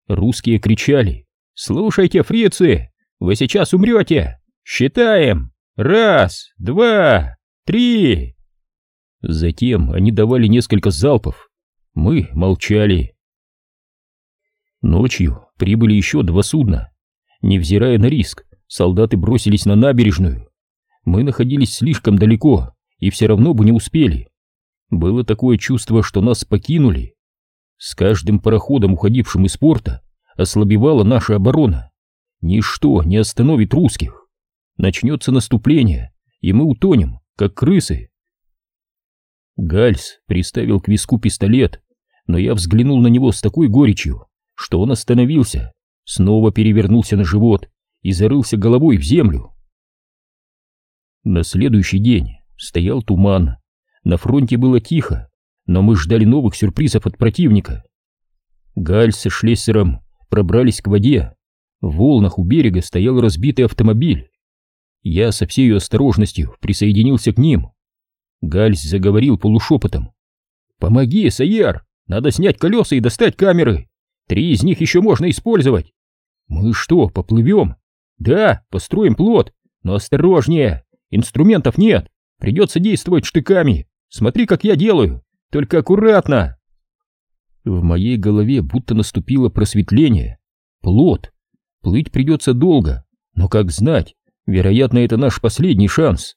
Русские кричали «Слушайте, фрицы, вы сейчас умрете! Считаем! Раз, два, три!» Затем они давали несколько залпов. Мы молчали. Ночью прибыли еще два судна. Невзирая на риск, солдаты бросились на набережную. Мы находились слишком далеко и все равно бы не успели. Было такое чувство, что нас покинули. С каждым пароходом, уходившим из порта, ослабевала наша оборона. Ничто не остановит русских. Начнется наступление, и мы утонем, как крысы. Гальс приставил к виску пистолет, но я взглянул на него с такой горечью, что он остановился, снова перевернулся на живот и зарылся головой в землю. На следующий день стоял туман, на фронте было тихо, но мы ждали новых сюрпризов от противника. Галь со Шлессером пробрались к воде. В волнах у берега стоял разбитый автомобиль. Я со всей осторожностью присоединился к ним. Гальс заговорил полушепотом. «Помоги, Саяр! Надо снять колеса и достать камеры! Три из них еще можно использовать!» «Мы что, поплывем?» «Да, построим плот, но осторожнее! Инструментов нет!» Придется действовать штыками. Смотри, как я делаю. Только аккуратно. В моей голове будто наступило просветление. Плод. Плыть придется долго, но как знать, вероятно, это наш последний шанс.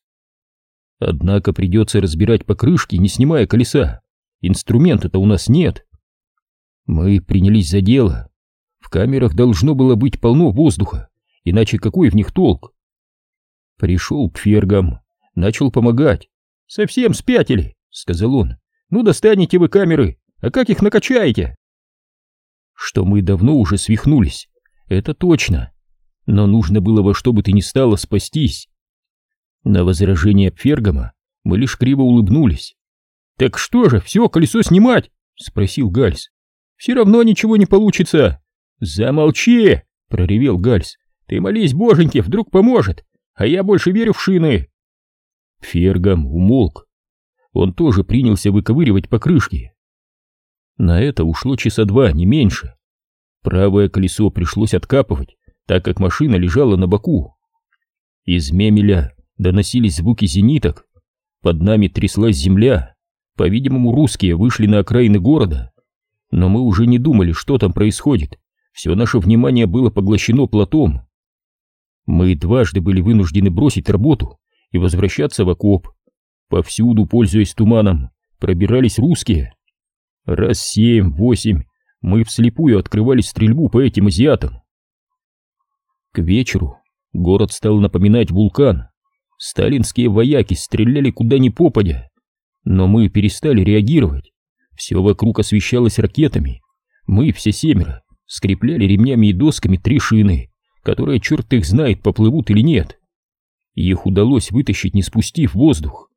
Однако придется разбирать покрышки, не снимая колеса. Инструмента-то у нас нет. Мы принялись за дело. В камерах должно было быть полно воздуха, иначе какой в них толк? Пришел к фергам, начал помогать. «Совсем спятили», — сказал он. «Ну, достанете вы камеры, а как их накачаете?» Что мы давно уже свихнулись, это точно. Но нужно было во что бы то ни стало спастись. На возражение Пфергама мы лишь криво улыбнулись. «Так что же, все, колесо снимать?» — спросил Гальс. «Все равно ничего не получится». «Замолчи!» — проревел Гальс. «Ты молись, боженьки, вдруг поможет, а я больше верю в шины». Фергам умолк. Он тоже принялся выковыривать покрышки. На это ушло часа два, не меньше. Правое колесо пришлось откапывать, так как машина лежала на боку. Из мемеля доносились звуки зениток. Под нами тряслась земля. По-видимому, русские вышли на окраины города. Но мы уже не думали, что там происходит. Все наше внимание было поглощено плотом. Мы дважды были вынуждены бросить работу и возвращаться в окоп. Повсюду, пользуясь туманом, пробирались русские. Раз семь-восемь мы вслепую открывали стрельбу по этим азиатам. К вечеру город стал напоминать вулкан. Сталинские вояки стреляли куда ни попадя. Но мы перестали реагировать. Все вокруг освещалось ракетами. Мы, все семеро, скрепляли ремнями и досками три шины, которые черт их знает, поплывут или нет. Их удалось вытащить, не спустив воздух.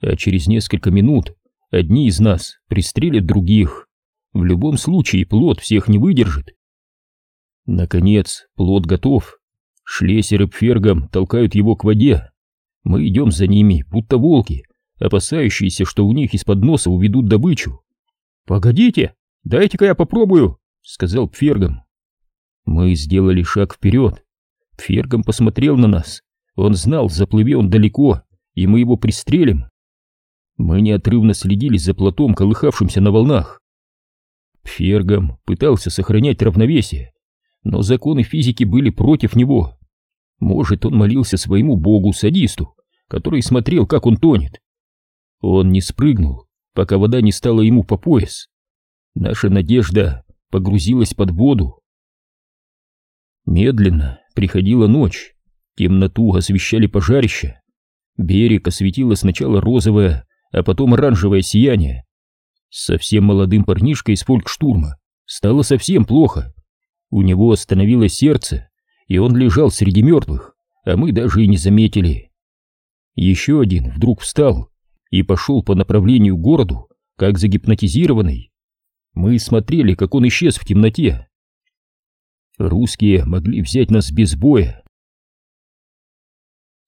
А через несколько минут одни из нас пристрелят других. В любом случае плод всех не выдержит. Наконец, плод готов. Шлессер и Пфергам толкают его к воде. Мы идем за ними, будто волки, опасающиеся, что у них из-под носа уведут добычу. «Погодите, дайте-ка я попробую», — сказал Пфергам. Мы сделали шаг вперед. Пфергам посмотрел на нас. Он знал, заплыви он далеко, и мы его пристрелим. Мы неотрывно следили за плотом, колыхавшимся на волнах. Пфергам пытался сохранять равновесие, но законы физики были против него. Может, он молился своему богу-садисту, который смотрел, как он тонет. Он не спрыгнул, пока вода не стала ему по пояс. Наша надежда погрузилась под воду. Медленно приходила ночь, темноту освещали пожарища. Берег осветило сначала розовое, а потом оранжевое сияние. Совсем молодым парнишкой из фолькштурма стало совсем плохо. У него остановилось сердце, и он лежал среди мертвых, а мы даже и не заметили. Еще один вдруг встал и пошел по направлению к городу, как загипнотизированный. Мы смотрели, как он исчез в темноте. Русские могли взять нас без боя.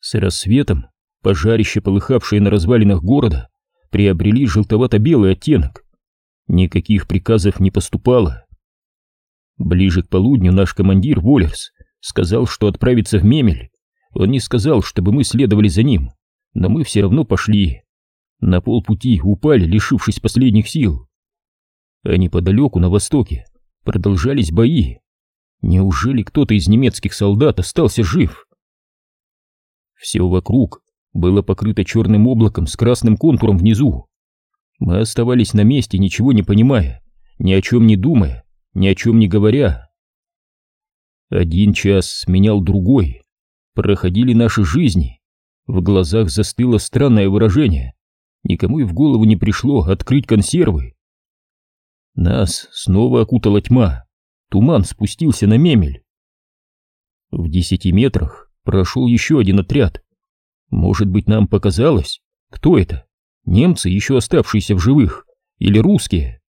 С рассветом пожарище, полыхавшее на развалинах города, приобрели желтовато-белый оттенок. Никаких приказов не поступало. Ближе к полудню наш командир Воллерс сказал, что отправится в Мемель. Он не сказал, чтобы мы следовали за ним, но мы все равно пошли. На полпути упали, лишившись последних сил. А неподалеку, на востоке, продолжались бои. Неужели кто-то из немецких солдат остался жив? Все вокруг было покрыто черным облаком с красным контуром внизу. Мы оставались на месте, ничего не понимая, ни о чем не думая, ни о чем не говоря. Один час сменял другой. Проходили наши жизни. В глазах застыло странное выражение. Никому и в голову не пришло открыть консервы. Нас снова окутала тьма. Туман спустился на мемель. В десяти метрах прошел еще один отряд. Может быть, нам показалось? Кто это? Немцы, еще оставшиеся в живых? Или русские?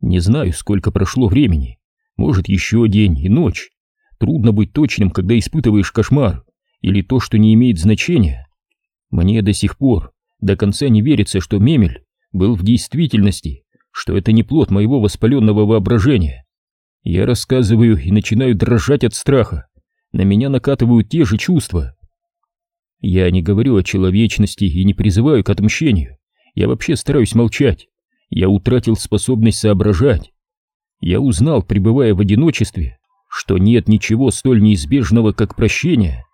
Не знаю, сколько прошло времени. Может, еще день и ночь. Трудно быть точным, когда испытываешь кошмар, или то, что не имеет значения. Мне до сих пор до конца не верится, что Мемель был в действительности, что это не плод моего воспаленного воображения. Я рассказываю и начинаю дрожать от страха. На меня накатывают те же чувства. Я не говорю о человечности и не призываю к отмщению. Я вообще стараюсь молчать. я утратил способность соображать. Я узнал, пребывая в одиночестве, что нет ничего столь неизбежного, как прощение.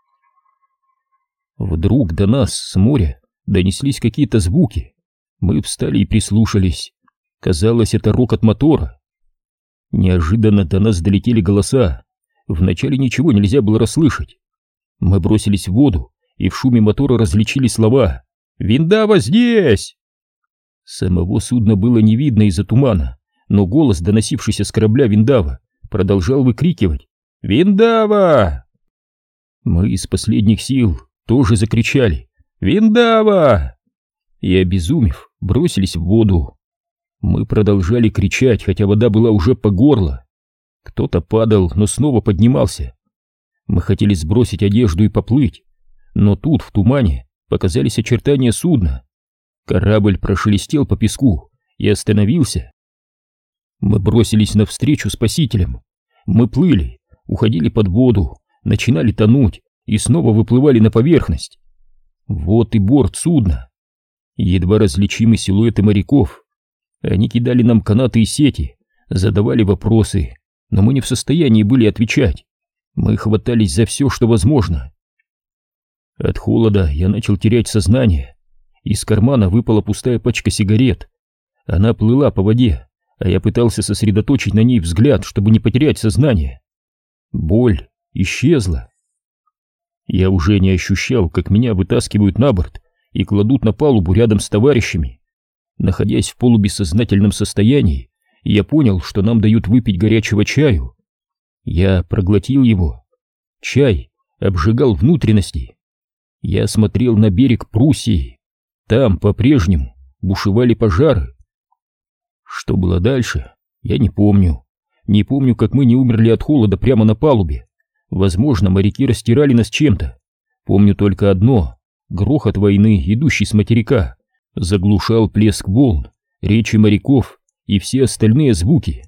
Вдруг до нас с моря донеслись какие-то звуки. Мы встали и прислушались. Казалось, это рокот мотора. Неожиданно до нас долетели голоса. Вначале ничего нельзя было расслышать. Мы бросились в воду, и в шуме мотора различили слова «Виндава здесь!». Самого судна было не видно из-за тумана, но голос, доносившийся с корабля Виндава, продолжал выкрикивать «Виндава!». Мы из последних сил тоже закричали «Виндава!» и, обезумев, бросились в воду. Мы продолжали кричать, хотя вода была уже по горло. Кто-то падал, но снова поднимался. Мы хотели сбросить одежду и поплыть, но тут, в тумане, показались очертания судна. Корабль прошелестел по песку и остановился. Мы бросились навстречу спасителям. Мы плыли, уходили под воду, начинали тонуть и снова выплывали на поверхность. Вот и борт судна. Едва различимы силуэты моряков. Они кидали нам канаты и сети, задавали вопросы, но мы не в состоянии были отвечать. Мы хватались за все, что возможно. От холода я начал терять сознание. Из кармана выпала пустая пачка сигарет. Она плыла по воде, а я пытался сосредоточить на ней взгляд, чтобы не потерять сознание. Боль исчезла. Я уже не ощущал, как меня вытаскивают на борт и кладут на палубу рядом с товарищами. Находясь в полубессознательном состоянии, я понял, что нам дают выпить горячего чаю. Я проглотил его. Чай обжигал внутренности. Я смотрел на берег Пруссии. Там по-прежнему бушевали пожары. Что было дальше, я не помню. Не помню, как мы не умерли от холода прямо на палубе. Возможно, моряки растирали нас чем-то. Помню только одно — грохот войны, идущий с материка, заглушал плеск волн, речи моряков и все остальные звуки.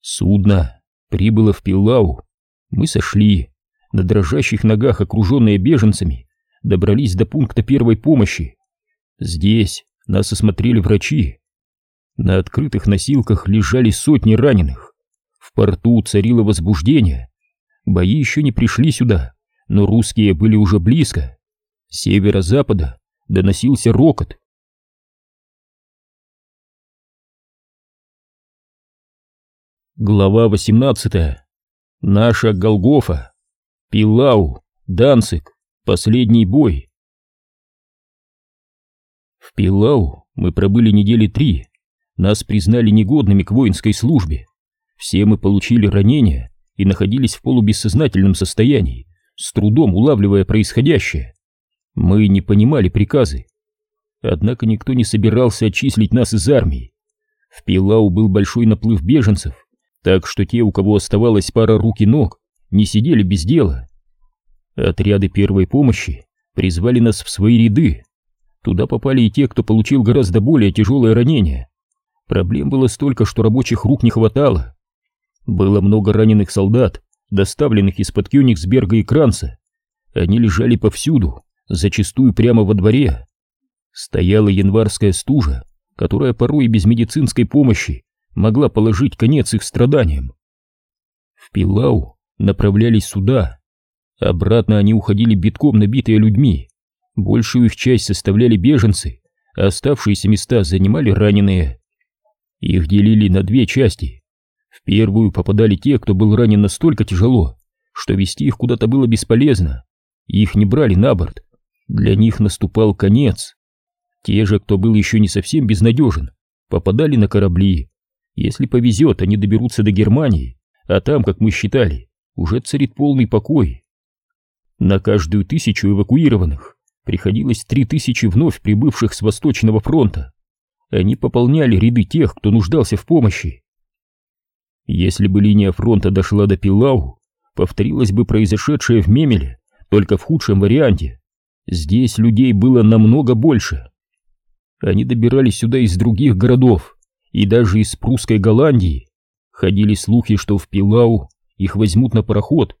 Судно прибыло в Пиллау. Мы сошли, на дрожащих ногах, окруженные беженцами, добрались до пункта первой помощи. Здесь нас осмотрели врачи. На открытых носилках лежали сотни раненых. В порту царило возбуждение. Бои еще не пришли сюда, но русские были уже близко. С северо-запада доносился рокот. Глава 18. Наша Голгофа. Пилау, Данцик, последний бой. В Пилау мы пробыли недели три. Нас признали негодными к воинской службе. Все мы получили ранения и находились в полубессознательном состоянии, с трудом улавливая происходящее. Мы не понимали приказы. Однако никто не собирался отчислить нас из армии. В Пилау был большой наплыв беженцев, так что те, у кого оставалась пара рук и ног, не сидели без дела. Отряды первой помощи призвали нас в свои ряды. Туда попали и те, кто получил гораздо более тяжелое ранение. Проблем было столько, что рабочих рук не хватало. Было много раненых солдат, доставленных из-под Кёнигсберга и Кранца. Они лежали повсюду, зачастую прямо во дворе. Стояла январская стужа, которая порой без медицинской помощи могла положить конец их страданиям. В Пилау направлялись сюда. Обратно они уходили битком набитые людьми. Большую их часть составляли беженцы, а оставшиеся места занимали раненые. Их делили на две части. В первую попадали те, кто был ранен настолько тяжело, что вести их куда-то было бесполезно. Их не брали на борт. Для них наступал конец. Те же, кто был еще не совсем безнадежен, попадали на корабли. Если повезет, они доберутся до Германии, а там, как мы считали, уже царит полный покой. На каждую тысячу эвакуированных приходилось три тысячи вновь прибывших с Восточного фронта. Они пополняли ряды тех, кто нуждался в помощи. Если бы линия фронта дошла до Пилау, повторилось бы произошедшее в Мемеле, только в худшем варианте. Здесь людей было намного больше. Они добирались сюда из других городов и даже из прусской Голландии. Ходили слухи, что в Пилау их возьмут на пароход.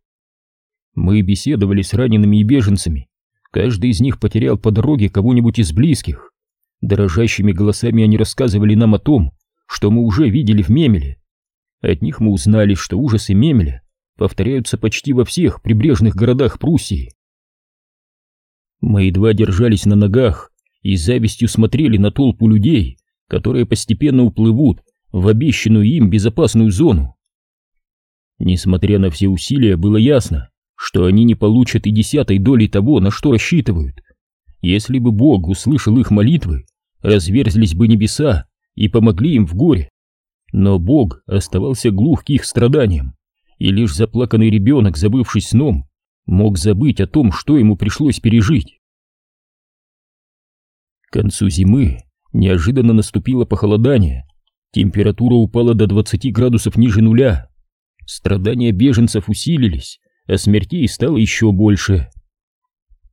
Мы беседовали с ранеными и беженцами. Каждый из них потерял по дороге кого-нибудь из близких. Дрожащими голосами они рассказывали нам о том, что мы уже видели в Мемеле. От них мы узнали, что ужасы Мемеля повторяются почти во всех прибрежных городах Пруссии. Мы едва держались на ногах и завистью смотрели на толпу людей, которые постепенно уплывут в обещанную им безопасную зону. Несмотря на все усилия, было ясно, что они не получат и десятой доли того, на что рассчитывают. Если бы Бог услышал их молитвы, разверзлись бы небеса и помогли им в горе. Но Бог оставался глух к их страданиям, и лишь заплаканный ребенок, забывшись сном, мог забыть о том, что ему пришлось пережить. К концу зимы неожиданно наступило похолодание, температура упала до 20 градусов ниже нуля, страдания беженцев усилились, а смертей стало еще больше.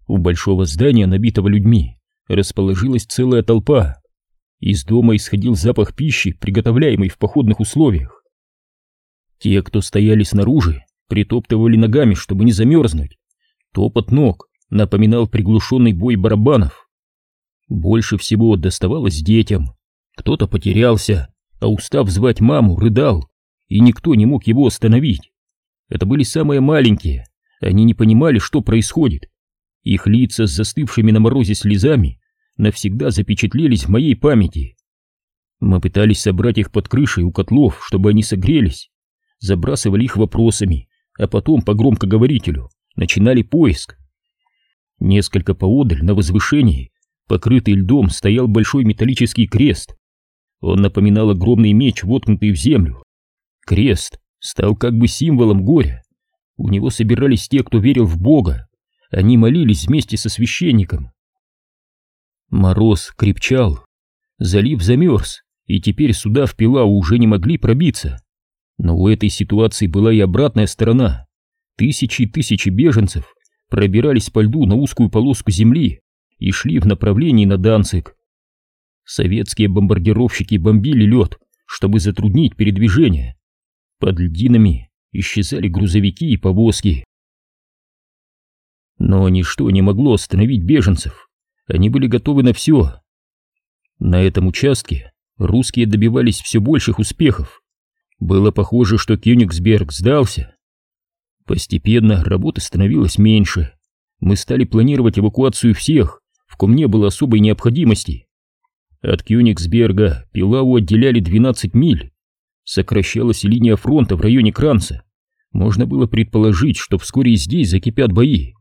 У большого здания, набитого людьми, расположилась целая толпа. Из дома исходил запах пищи, приготовляемой в походных условиях. Те, кто стояли снаружи, притоптывали ногами, чтобы не замерзнуть. Топот ног напоминал приглушенный бой барабанов. Больше всего доставалось детям. Кто-то потерялся, а устав звать маму, рыдал, и никто не мог его остановить. Это были самые маленькие, они не понимали, что происходит. Их лица с застывшими на морозе слезами навсегда запечатлелись в моей памяти. Мы пытались собрать их под крышей у котлов, чтобы они согрелись, забрасывали их вопросами, а потом по громкоговорителю начинали поиск. Несколько поодаль на возвышении, покрытый льдом, стоял большой металлический крест. Он напоминал огромный меч, воткнутый в землю. Крест стал как бы символом горя. У него собирались те, кто верил в Бога, они молились вместе со священником. Мороз крепчал, залив замерз, и теперь сюда в Пилау уже не могли пробиться. Но у этой ситуации была и обратная сторона. Тысячи и тысячи беженцев пробирались по льду на узкую полоску земли и шли в направлении на Данцик. Советские бомбардировщики бомбили лед, чтобы затруднить передвижение. Под льдинами исчезали грузовики и повозки. Но ничто не могло остановить беженцев. Они были готовы на все. На этом участке русские добивались все больших успехов. Было похоже, что Кёнигсберг сдался. Постепенно работы становилось меньше. Мы стали планировать эвакуацию всех, в ком не было особой необходимости. От Кёнигсберга Пилау отделяли 12 миль. Сокращалась линия фронта в районе Кранца. Можно было предположить, что вскоре и здесь закипят бои.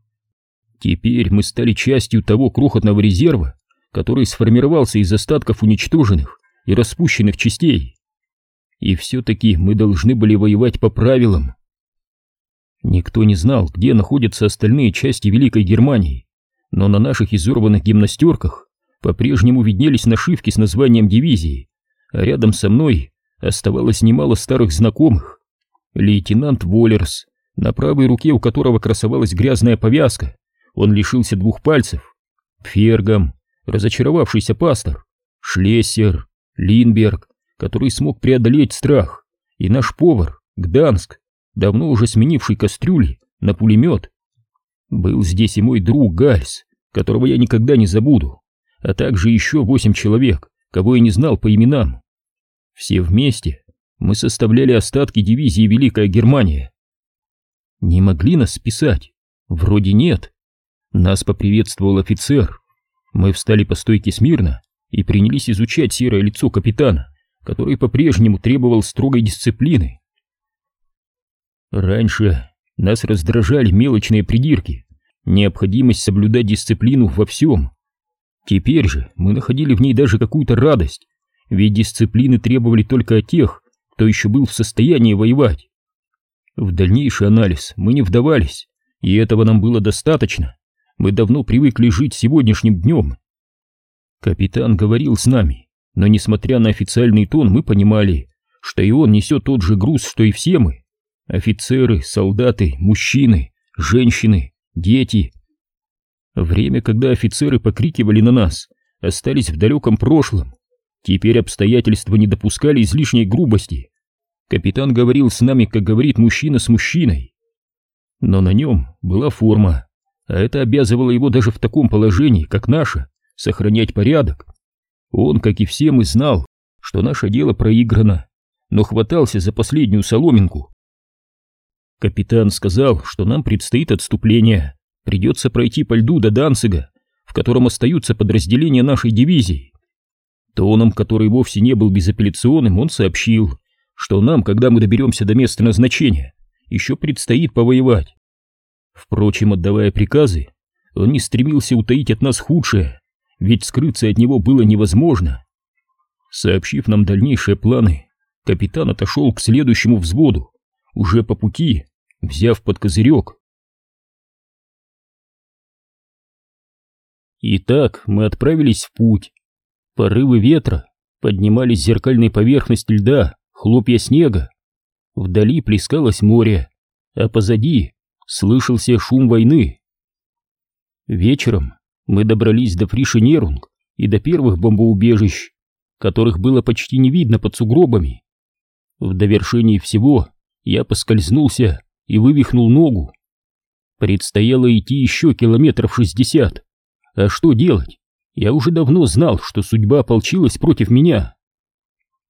Теперь мы стали частью того крохотного резерва, который сформировался из остатков уничтоженных и распущенных частей. И все-таки мы должны были воевать по правилам. Никто не знал, где находятся остальные части Великой Германии, но на наших изорванных гимнастерках по-прежнему виднелись нашивки с названием дивизии, а рядом со мной оставалось немало старых знакомых. Лейтенант Воллерс, на правой руке у которого красовалась грязная повязка, он лишился двух пальцев. Фергам, разочаровавшийся пастор, Шлессер, Линберг, который смог преодолеть страх, и наш повар, Гданск, давно уже сменивший кастрюли на пулемет. Был здесь и мой друг Гальс, которого я никогда не забуду, а также еще восемь человек, кого я не знал по именам. Все вместе мы составляли остатки дивизии Великая Германия. Не могли нас списать? Вроде нет. Нас поприветствовал офицер. Мы встали по стойке смирно и принялись изучать серое лицо капитана, который по-прежнему требовал строгой дисциплины. Раньше нас раздражали мелочные придирки, необходимость соблюдать дисциплину во всем. Теперь же мы находили в ней даже какую-то радость, ведь дисциплины требовали только от тех, кто еще был в состоянии воевать. В дальнейший анализ мы не вдавались, и этого нам было достаточно. Мы давно привыкли жить сегодняшним днем. Капитан говорил с нами, но несмотря на официальный тон, мы понимали, что и он несет тот же груз, что и все мы. Офицеры, солдаты, мужчины, женщины, дети. Время, когда офицеры покрикивали на нас, остались в далеком прошлом. Теперь обстоятельства не допускали излишней грубости. Капитан говорил с нами, как говорит мужчина с мужчиной. Но на нем была форма, а это обязывало его даже в таком положении, как наше, сохранять порядок. Он, как и все мы, знал, что наше дело проиграно, но хватался за последнюю соломинку. Капитан сказал, что нам предстоит отступление, придется пройти по льду до Данцига, в котором остаются подразделения нашей дивизии. Тоном, который вовсе не был безапелляционным, он сообщил, что нам, когда мы доберемся до места назначения, еще предстоит повоевать. Впрочем, отдавая приказы, он не стремился утаить от нас худшее, ведь скрыться от него было невозможно. Сообщив нам дальнейшие планы, капитан отошел к следующему взводу, уже по пути, взяв под козырек. Итак, мы отправились в путь. Порывы ветра поднимались с зеркальной поверхности льда, хлопья снега. Вдали плескалось море, а позади слышался шум войны. Вечером мы добрались до Фришенерунг и до первых бомбоубежищ, которых было почти не видно под сугробами. В довершении всего я поскользнулся и вывихнул ногу. Предстояло идти еще километров шестьдесят. А что делать? Я уже давно знал, что судьба ополчилась против меня.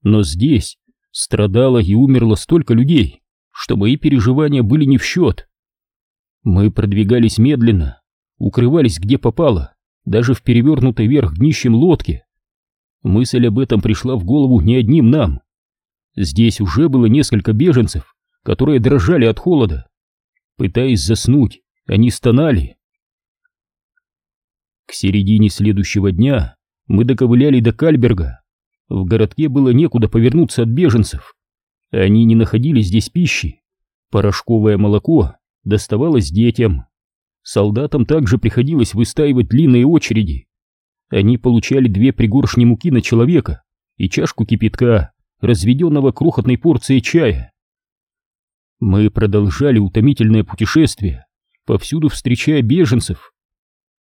Но здесь страдало и умерло столько людей, что мои переживания были не в счет. Мы продвигались медленно, укрывались где попало, даже в перевернутой вверх днищем лодке. Мысль об этом пришла в голову не одним нам. Здесь уже было несколько беженцев, которые дрожали от холода. Пытаясь заснуть, они стонали. К середине следующего дня мы доковыляли до Кальберга. В городке было некуда повернуться от беженцев. Они не находили здесь пищи. Порошковое молоко доставалось детям. Солдатам также приходилось выстаивать длинные очереди. Они получали две пригоршни муки на человека и чашку кипятка, разведенного крохотной порцией чая. Мы продолжали утомительное путешествие, повсюду встречая беженцев.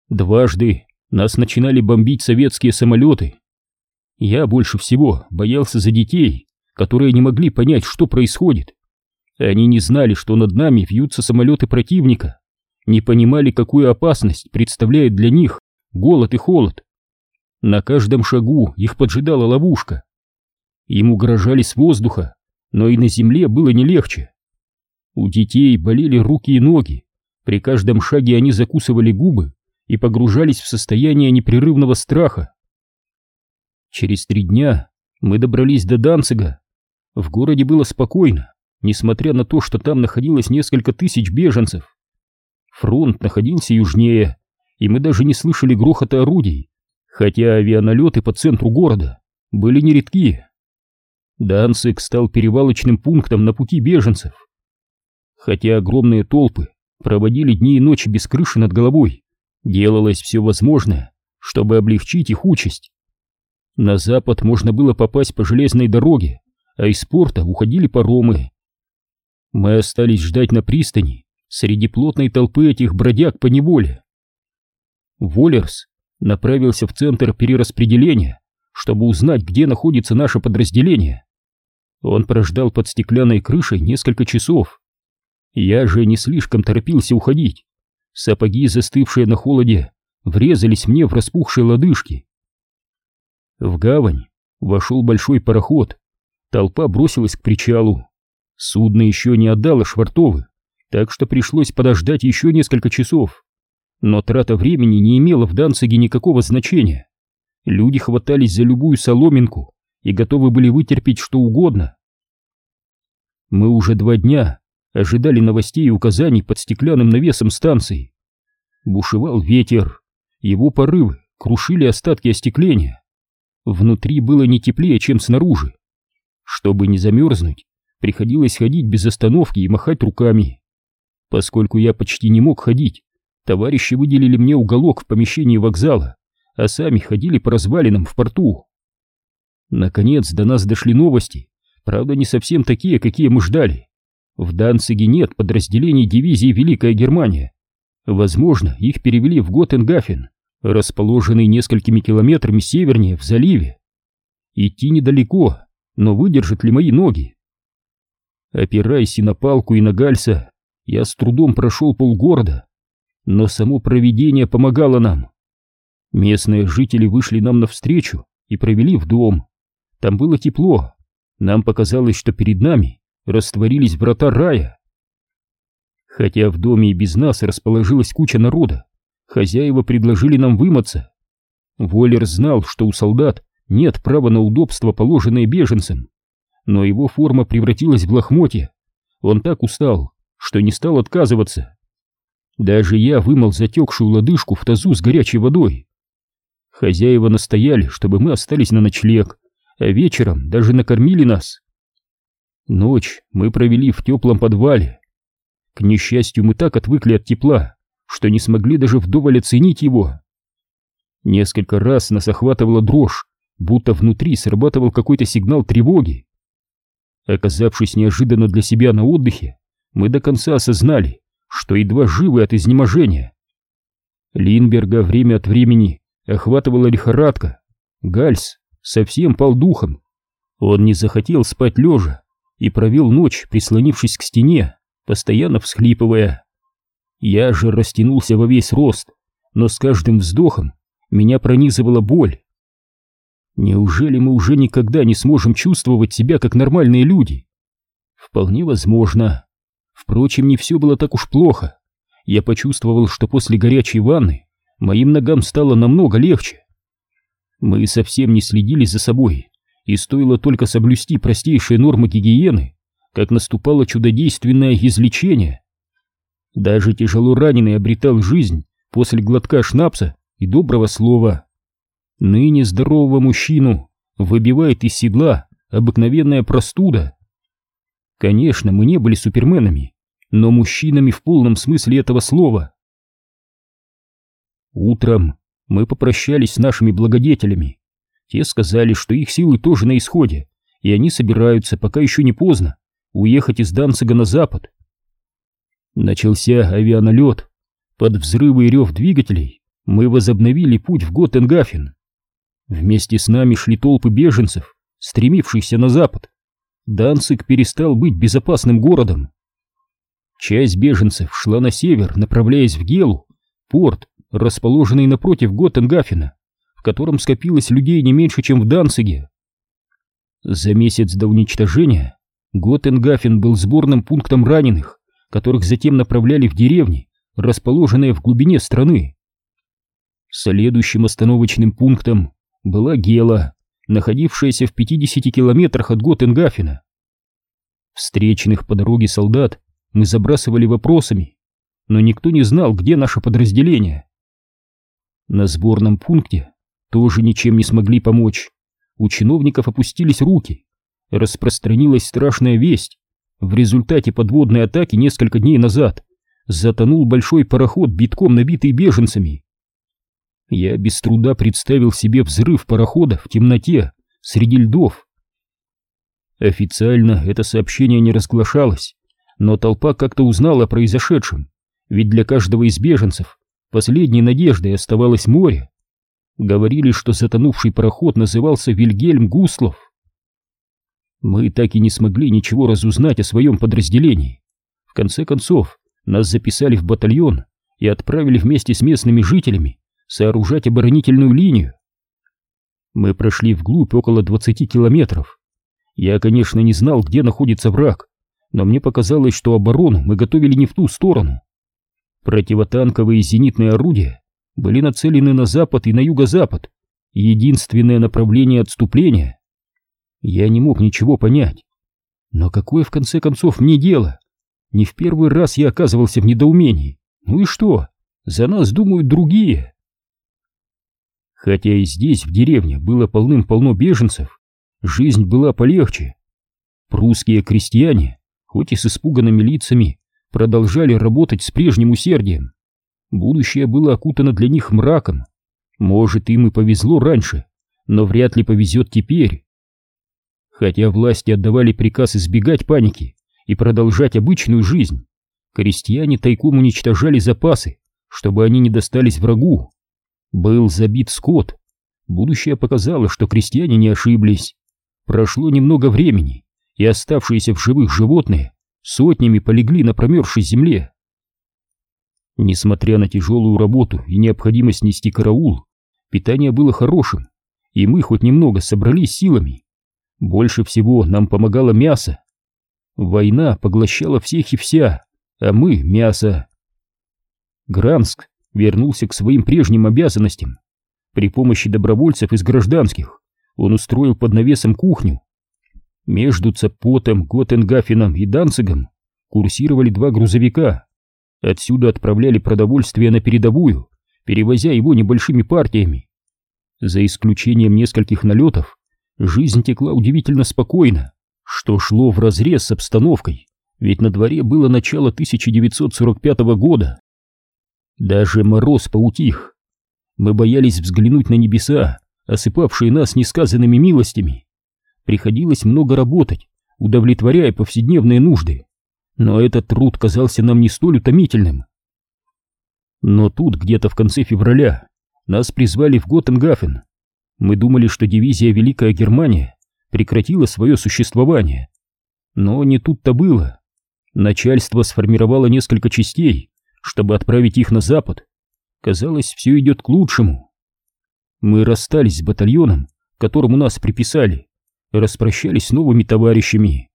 Дважды нас начинали бомбить советские самолеты. Я больше всего боялся за детей, которые не могли понять, что происходит. Они не знали, что над нами вьются самолеты противника, не понимали, какую опасность представляет для них голод и холод. На каждом шагу их поджидала ловушка. Им угрожали с воздуха, но и на земле было не легче. У детей болели руки и ноги, при каждом шаге они закусывали губы и погружались в состояние непрерывного страха. Через три дня мы добрались до Данцига. В городе было спокойно, несмотря на то, что там находилось несколько тысяч беженцев. Фронт находился южнее, и мы даже не слышали грохота орудий, хотя авианалеты по центру города были нередки. Данцик стал перевалочным пунктом на пути беженцев. Хотя огромные толпы проводили дни и ночи без крыши над головой, делалось все возможное, чтобы облегчить их участь. На запад можно было попасть по железной дороге, а из порта уходили паромы. Мы остались ждать на пристани среди плотной толпы этих бродяг по неволе. Воллерс направился в центр перераспределения, чтобы узнать, где находится наше подразделение. Он прождал под стеклянной крышей несколько часов. Я же не слишком торопился уходить. Сапоги, застывшие на холоде, врезались мне в распухшие лодыжки. В гавань вошел большой пароход. Толпа бросилась к причалу. Судно еще не отдало швартовы, так что пришлось подождать еще несколько часов. Но трата времени не имела в Данциге никакого значения. Люди хватались за любую соломинку и готовы были вытерпеть что угодно. Мы уже два дня ожидали новостей и указаний под стеклянным навесом станции. Бушевал ветер, его порывы крушили остатки остекления. Внутри было не теплее, чем снаружи. Чтобы не замерзнуть, приходилось ходить без остановки и махать руками. Поскольку я почти не мог ходить, товарищи выделили мне уголок в помещении вокзала, а сами ходили по развалинам в порту. Наконец до нас дошли новости, правда не совсем такие, какие мы ждали. В Данциге нет подразделений дивизии Великая Германия. Возможно, их перевели в Готенгафен, расположенный несколькими километрами севернее, в заливе. Идти недалеко, но выдержат ли мои ноги? Опираясь и на палку, и на гальса, я с трудом прошел полгорода, но само провидение помогало нам. Местные жители вышли нам навстречу и провели в дом. Там было тепло. Нам показалось, что перед нами растворились врата рая. Хотя в доме и без нас расположилась куча народа, хозяева предложили нам вымыться. Воллер знал, что у солдат нет права на удобство, положенное беженцам, но его форма превратилась в лохмотье. Он так устал, что не стал отказываться. Даже я вымыл затекшую лодыжку в тазу с горячей водой. Хозяева настояли, чтобы мы остались на ночлег, а вечером даже накормили нас. Ночь мы провели в теплом подвале. К несчастью, мы так отвыкли от тепла, что не смогли даже вдоволь оценить его. Несколько раз нас охватывала дрожь, будто внутри срабатывал какой-то сигнал тревоги. Оказавшись неожиданно для себя на отдыхе, мы до конца осознали, что едва живы от изнеможения. Линберга время от времени охватывала лихорадка, Гальс совсем пал духом. Он не захотел спать лежа и провел ночь, прислонившись к стене, постоянно всхлипывая. Я же растянулся во весь рост, но с каждым вздохом меня пронизывала боль. Неужели мы уже никогда не сможем чувствовать себя как нормальные люди? Вполне возможно. Впрочем, не все было так уж плохо. Я почувствовал, что после горячей ванны моим ногам стало намного легче. Мы совсем не следили за собой, и стоило только соблюсти простейшие нормы гигиены, как наступало чудодейственное излечение. Даже тяжело раненый обретал жизнь после глотка шнапса и доброго слова. Ныне здорового мужчину выбивает из седла обыкновенная простуда. Конечно, мы не были суперменами, но мужчинами в полном смысле этого слова. Утром мы попрощались с нашими благодетелями. Те сказали, что их силы тоже на исходе, и они собираются, пока еще не поздно, уехать из Данцига на запад. Начался авианалет. Под взрывы и рев двигателей мы возобновили путь в Готтенгафен. Вместе с нами шли толпы беженцев, стремившихся на запад. Данциг перестал быть безопасным городом. Часть беженцев шла на север, направляясь в Гелу, порт, расположенный напротив Готтенгафена, в котором скопилось людей не меньше, чем в Данциге. За месяц до уничтожения Готтенгафен был сборным пунктом раненых, которых затем направляли в деревни, расположенные в глубине страны. Следующим остановочным пунктом была Гела, находившаяся в 50 километрах от Готтенгафена. Встреченных по дороге солдат мы забрасывали вопросами, но никто не знал, где наше подразделение. На сборном пункте тоже ничем не смогли помочь. У чиновников опустились руки. Распространилась страшная весть. В результате подводной атаки несколько дней назад затонул большой пароход, битком набитый беженцами. Я без труда представил себе взрыв парохода в темноте среди льдов. Официально это сообщение не разглашалось, но толпа как-то узнала о произошедшем, ведь для каждого из беженцев последней надеждой оставалось море. Говорили, что затонувший пароход назывался Вильгельм Гуслов. Мы так и не смогли ничего разузнать о своем подразделении. В конце концов, нас записали в батальон и отправили вместе с местными жителями сооружать оборонительную линию. Мы прошли вглубь около 20 километров. Я, конечно, не знал, где находится враг, но мне показалось, что оборону мы готовили не в ту сторону. Противотанковые зенитные орудия были нацелены на запад и на юго-запад, единственное направление отступления. Я не мог ничего понять. Но какое в конце концов мне дело? Не в первый раз я оказывался в недоумении. Ну и что? За нас думают другие. Хотя и здесь, в деревне, было полным-полно беженцев, жизнь была полегче. Прусские крестьяне, хоть и с испуганными лицами, продолжали работать с прежним усердием. Будущее было окутано для них мраком. Может, им и повезло раньше, но вряд ли повезет теперь. Хотя власти отдавали приказ избегать паники и продолжать обычную жизнь, крестьяне тайком уничтожали запасы, чтобы они не достались врагу. Был забит скот. Будущее показало, что крестьяне не ошиблись. Прошло немного времени, и оставшиеся в живых животные сотнями полегли на промерзшей земле. Несмотря на тяжелую работу и необходимость нести караул, питание было хорошим, и мы хоть немного собрались силами. Больше всего нам помогало мясо. Война поглощала всех и вся, а мы — мясо. Гранск вернулся к своим прежним обязанностям. При помощи добровольцев из гражданских он устроил под навесом кухню. Между Цапотом, Готенгафеном и Данцигом курсировали два грузовика. Отсюда отправляли продовольствие на передовую, перевозя его небольшими партиями. За исключением нескольких налетов, жизнь текла удивительно спокойно, что шло вразрез с обстановкой, ведь на дворе было начало 1945 года. Даже мороз поутих. Мы боялись взглянуть на небеса, осыпавшие нас несказанными милостями. Приходилось много работать, удовлетворяя повседневные нужды, но этот труд казался нам не столь утомительным. Но тут, где-то в конце февраля, нас призвали в Готтенгафен. Мы думали, что дивизия Великая Германия прекратила свое существование. Но не тут-то было. Начальство сформировало несколько частей, чтобы отправить их на запад. Казалось, все идет к лучшему. Мы расстались с батальоном, которому нас приписали, распрощались с новыми товарищами.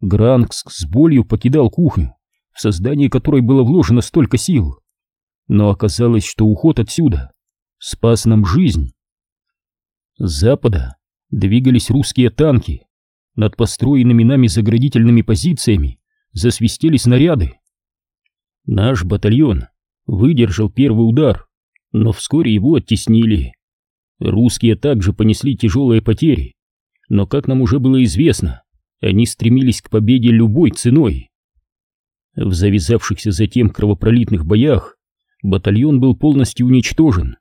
Гранкск с болью покидал кухню, в создании которой было вложено столько сил. Но оказалось, что уход отсюда спас нам жизнь. С запада двигались русские танки. Над построенными нами заградительными позициями засвистели снаряды. Наш батальон выдержал первый удар, но вскоре его оттеснили. Русские также понесли тяжелые потери, но, как нам уже было известно, они стремились к победе любой ценой. В завязавшихся затем кровопролитных боях батальон был полностью уничтожен.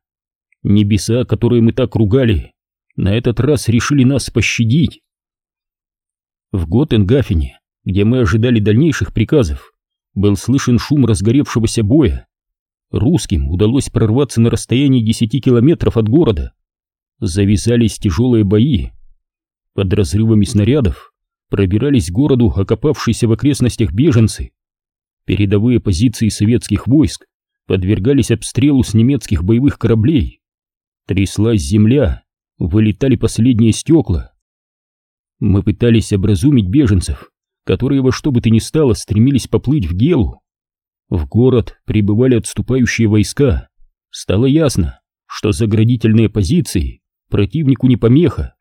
Небеса, которые мы так ругали, на этот раз решили нас пощадить. В Готенгафене, где мы ожидали дальнейших приказов, был слышен шум разгоревшегося боя. Русским удалось прорваться на расстоянии 10 километров от города. Завязались тяжелые бои. Под разрывами снарядов пробирались к городу окопавшиеся в окрестностях беженцы. Передовые позиции советских войск подвергались обстрелу с немецких боевых кораблей. Тряслась земля, вылетали последние стекла. Мы пытались образумить беженцев, которые во что бы то ни стало стремились поплыть в Гелу. В город прибывали отступающие войска. Стало ясно, что заградительные позиции противнику не помеха.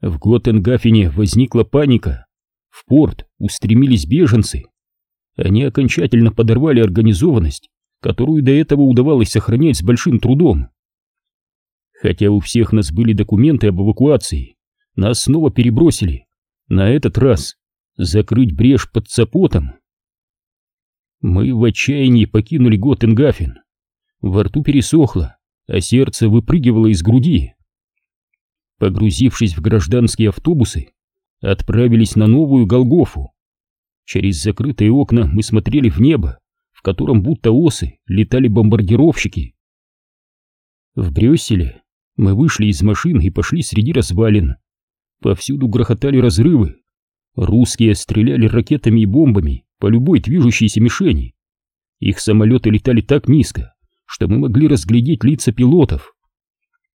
В Готенгафене возникла паника. В порт устремились беженцы. Они окончательно подорвали организованность, которую до этого удавалось сохранять с большим трудом. Хотя у всех нас были документы об эвакуации, нас снова перебросили. На этот раз закрыть брешь под Цапотом. Мы в отчаянии покинули Готенгафен. Во рту пересохло, а сердце выпрыгивало из груди. Погрузившись в гражданские автобусы, отправились на новую Голгофу. Через закрытые окна мы смотрели в небо, в котором будто осы летали бомбардировщики. В Брюсселе мы вышли из машин и пошли среди развалин. Повсюду грохотали разрывы. Русские стреляли ракетами и бомбами по любой движущейся мишени. Их самолеты летали так низко, что мы могли разглядеть лица пилотов.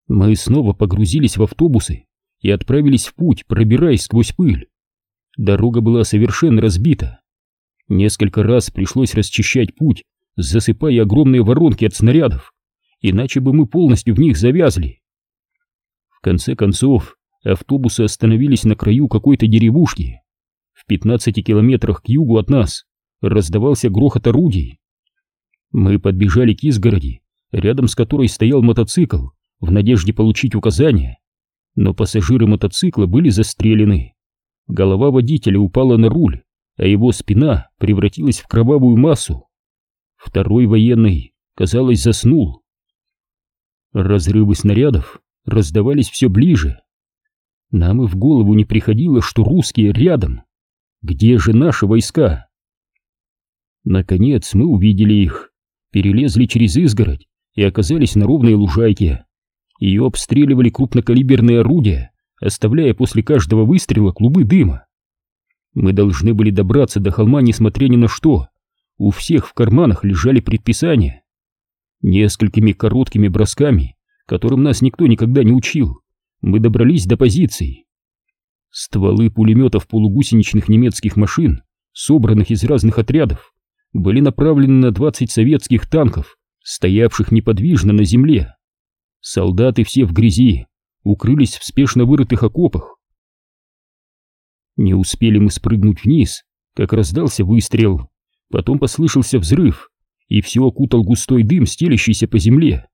Мы снова погрузились в автобусы и отправились в путь, пробираясь сквозь пыль. Дорога была совершенно разбита. Несколько раз пришлось расчищать путь, засыпая огромные воронки от снарядов, иначе бы мы полностью в них завязли конце концов, автобусы остановились на краю какой-то деревушки. В 15 километрах к югу от нас раздавался грохот орудий. Мы подбежали к изгороди, рядом с которой стоял мотоцикл, в надежде получить указания. Но пассажиры мотоцикла были застрелены. Голова водителя упала на руль, а его спина превратилась в кровавую массу. Второй военный, казалось, заснул. Разрывы снарядов раздавались все ближе. Нам и в голову не приходило, что русские рядом. Где же наши войска? Наконец мы увидели их, перелезли через изгородь и оказались на ровной лужайке. Ее обстреливали крупнокалиберные орудия, оставляя после каждого выстрела клубы дыма. Мы должны были добраться до холма, несмотря ни на что. У всех в карманах лежали предписания. Несколькими короткими бросками которым нас никто никогда не учил, мы добрались до позиций. Стволы пулеметов полугусеничных немецких машин, собранных из разных отрядов, были направлены на 20 советских танков, стоявших неподвижно на земле. Солдаты все в грязи, укрылись в спешно вырытых окопах. Не успели мы спрыгнуть вниз, как раздался выстрел, потом послышался взрыв, и все окутал густой дым, стелящийся по земле.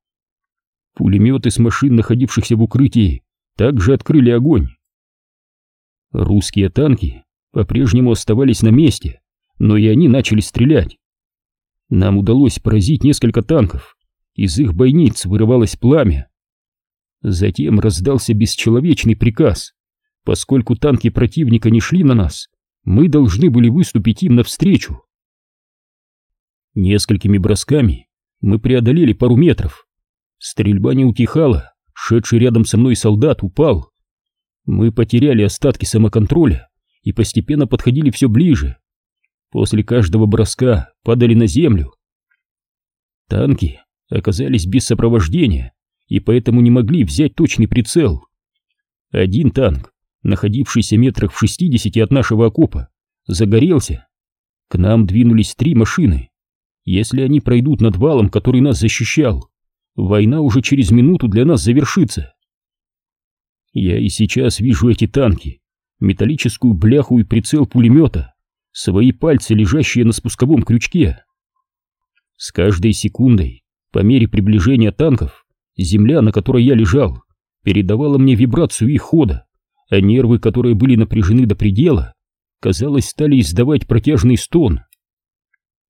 Пулеметы с машин, находившихся в укрытии, также открыли огонь. Русские танки по-прежнему оставались на месте, но и они начали стрелять. Нам удалось поразить несколько танков, из их бойниц вырывалось пламя. Затем раздался бесчеловечный приказ. Поскольку танки противника не шли на нас, мы должны были выступить им навстречу. Несколькими бросками мы преодолели пару метров. Стрельба не утихала, шедший рядом со мной солдат упал. Мы потеряли остатки самоконтроля и постепенно подходили все ближе. После каждого броска падали на землю. Танки оказались без сопровождения и поэтому не могли взять точный прицел. Один танк, находившийся метрах в шестидесяти от нашего окопа, загорелся. К нам двинулись три машины. Если они пройдут над валом, который нас защищал, война уже через минуту для нас завершится. Я и сейчас вижу эти танки, металлическую бляху и прицел пулемета, свои пальцы, лежащие на спусковом крючке. С каждой секундой, по мере приближения танков, земля, на которой я лежал, передавала мне вибрацию их хода, а нервы, которые были напряжены до предела, казалось, стали издавать протяжный стон.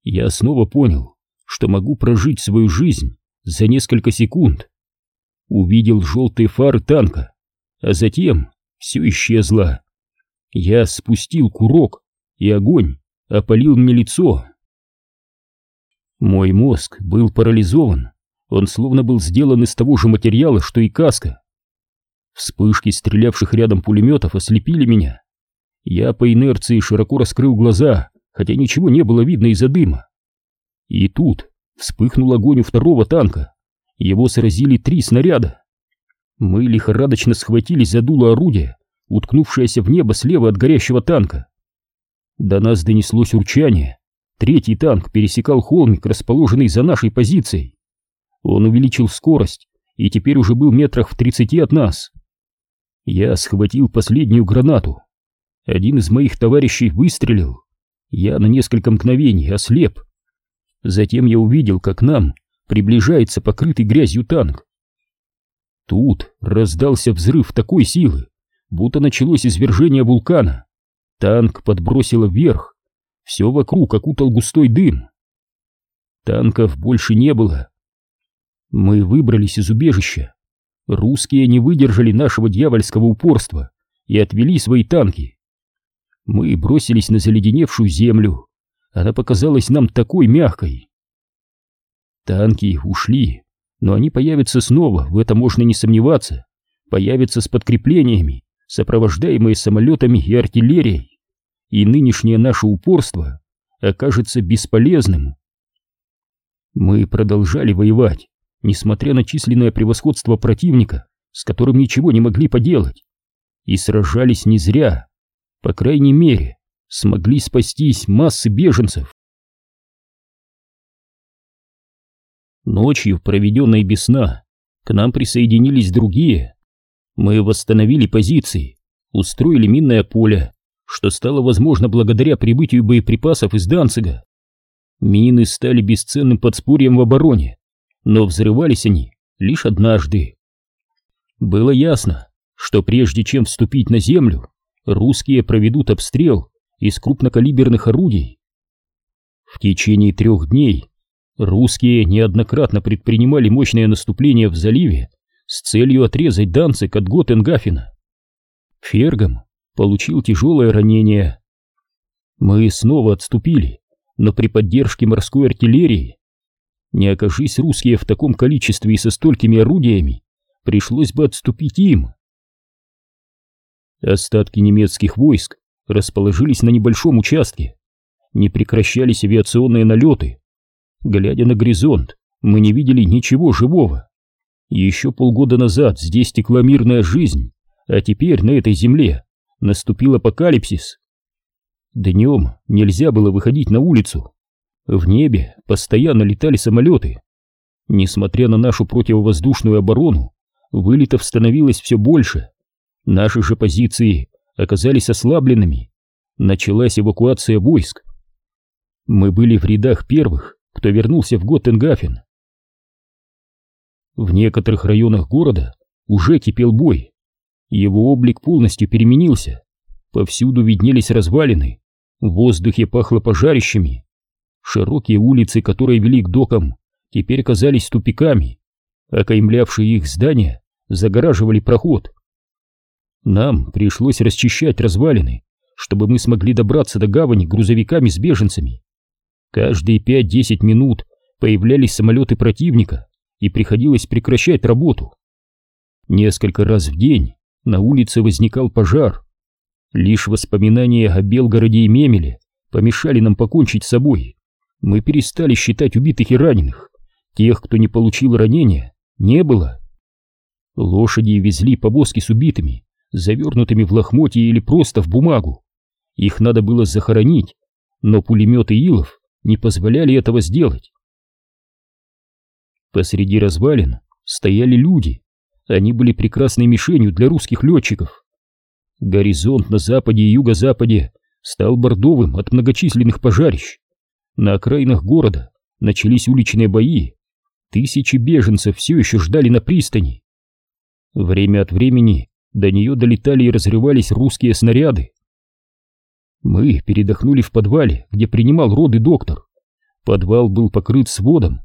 Я снова понял, что могу прожить свою жизнь за несколько секунд. Увидел желтые фары танка, а затем все исчезло. Я спустил курок, и огонь опалил мне лицо. Мой мозг был парализован, он словно был сделан из того же материала, что и каска. Вспышки стрелявших рядом пулеметов ослепили меня. Я по инерции широко раскрыл глаза, хотя ничего не было видно из-за дыма. И тут вспыхнул огонь у второго танка. Его сразили три снаряда. Мы лихорадочно схватились за дуло орудия, уткнувшееся в небо слева от горящего танка. До нас донеслось урчание. Третий танк пересекал холмик, расположенный за нашей позицией. Он увеличил скорость и теперь уже был метрах в тридцати от нас. Я схватил последнюю гранату. Один из моих товарищей выстрелил. Я на несколько мгновений ослеп. Затем я увидел, как нам приближается покрытый грязью танк. Тут раздался взрыв такой силы, будто началось извержение вулкана. Танк подбросило вверх. Все вокруг окутал густой дым. Танков больше не было. Мы выбрались из убежища. Русские не выдержали нашего дьявольского упорства и отвели свои танки. Мы бросились на заледеневшую землю. Она показалась нам такой мягкой. Танки ушли, но они появятся снова, в этом можно не сомневаться. Появятся с подкреплениями, сопровождаемые самолетами и артиллерией. И нынешнее наше упорство окажется бесполезным. Мы продолжали воевать, несмотря на численное превосходство противника, с которым ничего не могли поделать. И сражались не зря. По крайней мере, смогли спастись массы беженцев. Ночью, проведенной без сна, к нам присоединились другие. Мы восстановили позиции, устроили минное поле, что стало возможно благодаря прибытию боеприпасов из Данцига. Мины стали бесценным подспорьем в обороне, но взрывались они лишь однажды. Было ясно, что прежде чем вступить на землю, русские проведут обстрел из крупнокалиберных орудий. В течение трех дней русские неоднократно предпринимали мощное наступление в заливе с целью отрезать Данцик от Готенгафена. Фергом получил тяжелое ранение. Мы снова отступили, но при поддержке морской артиллерии не окажись русские в таком количестве и со столькими орудиями, пришлось бы отступить им. Остатки немецких войск расположились на небольшом участке. Не прекращались авиационные налеты. Глядя на горизонт, мы не видели ничего живого. Еще полгода назад здесь текла мирная жизнь, а теперь на этой земле наступил апокалипсис. Днем нельзя было выходить на улицу. В небе постоянно летали самолеты. Несмотря на нашу противовоздушную оборону, вылетов становилось все больше. Наши же позиции оказались ослабленными. Началась эвакуация войск. Мы были в рядах первых, кто вернулся в Готтенгафен. В некоторых районах города уже кипел бой. Его облик полностью переменился. Повсюду виднелись развалины, в воздухе пахло пожарищами. Широкие улицы, которые вели к докам, теперь казались тупиками. Окаймлявшие их здания загораживали проход. Нам пришлось расчищать развалины, чтобы мы смогли добраться до гавани грузовиками с беженцами. Каждые 5-10 минут появлялись самолеты противника, и приходилось прекращать работу. Несколько раз в день на улице возникал пожар. Лишь воспоминания о Белгороде и Мемеле помешали нам покончить с собой. Мы перестали считать убитых и раненых. Тех, кто не получил ранения, не было. Лошади везли повозки с убитыми, завернутыми в лохмотья или просто в бумагу. Их надо было захоронить, но пулеметы Илов не позволяли этого сделать. Посреди развалин стояли люди. Они были прекрасной мишенью для русских летчиков. Горизонт на западе и юго-западе стал бордовым от многочисленных пожарищ. На окраинах города начались уличные бои. Тысячи беженцев все еще ждали на пристани. Время от времени до нее долетали и разрывались русские снаряды. Мы передохнули в подвале, где принимал роды доктор. Подвал был покрыт сводом.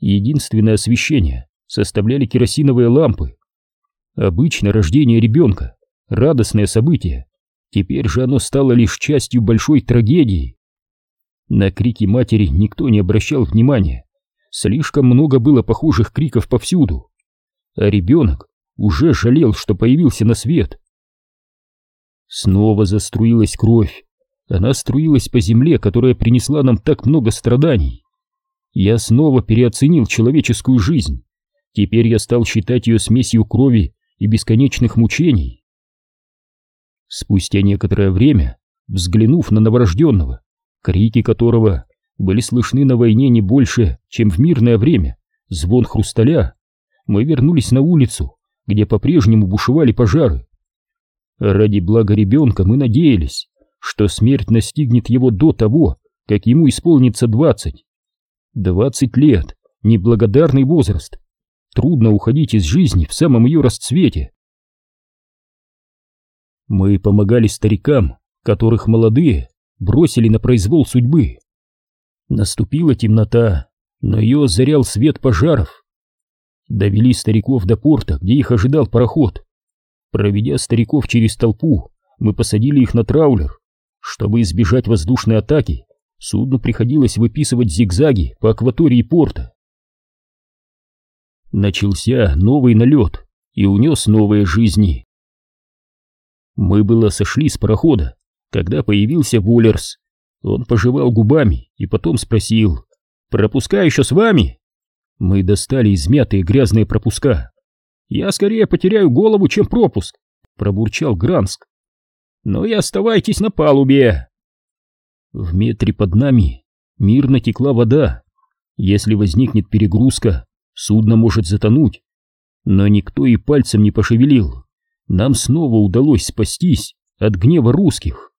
Единственное освещение составляли керосиновые лампы. Обычно рождение ребенка — радостное событие. Теперь же оно стало лишь частью большой трагедии. На крики матери никто не обращал внимания. Слишком много было похожих криков повсюду. А ребенок уже жалел, что появился на свет. Снова заструилась кровь. Она струилась по земле, которая принесла нам так много страданий. Я снова переоценил человеческую жизнь. Теперь я стал считать ее смесью крови и бесконечных мучений. Спустя некоторое время, взглянув на новорожденного, крики которого были слышны на войне не больше, чем в мирное время, звон хрусталя, мы вернулись на улицу, где по-прежнему бушевали пожары. Ради блага ребенка мы надеялись, что смерть настигнет его до того, как ему исполнится двадцать. Двадцать лет — неблагодарный возраст. Трудно уходить из жизни в самом ее расцвете. Мы помогали старикам, которых молодые бросили на произвол судьбы. Наступила темнота, но ее озарял свет пожаров. Довели стариков до порта, где их ожидал пароход. Проведя стариков через толпу, мы посадили их на траулер. Чтобы избежать воздушной атаки, судну приходилось выписывать зигзаги по акватории порта. Начался новый налет и унес новые жизни. Мы было сошли с парохода, когда появился Вуллерс. Он пожевал губами и потом спросил, «Пропуска еще с вами?» Мы достали измятые грязные пропуска. «Я скорее потеряю голову, чем пропуск», — пробурчал Гранск. «Ну и оставайтесь на палубе». В метре под нами мирно текла вода. Если возникнет перегрузка, судно может затонуть. Но никто и пальцем не пошевелил. Нам снова удалось спастись от гнева русских.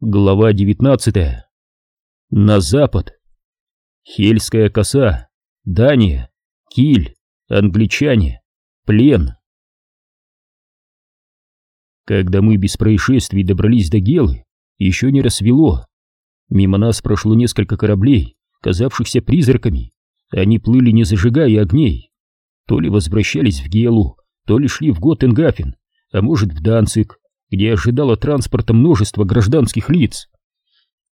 Глава 19. На запад. Хельская коса, Дания, Киль, англичане, плен. Когда мы без происшествий добрались до Гелы, еще не рассвело. Мимо нас прошло несколько кораблей, казавшихся призраками. Они плыли, не зажигая огней. То ли возвращались в Гелу, то ли шли в Готтенгафен, а может в Данцик, где ожидало транспорта множество гражданских лиц.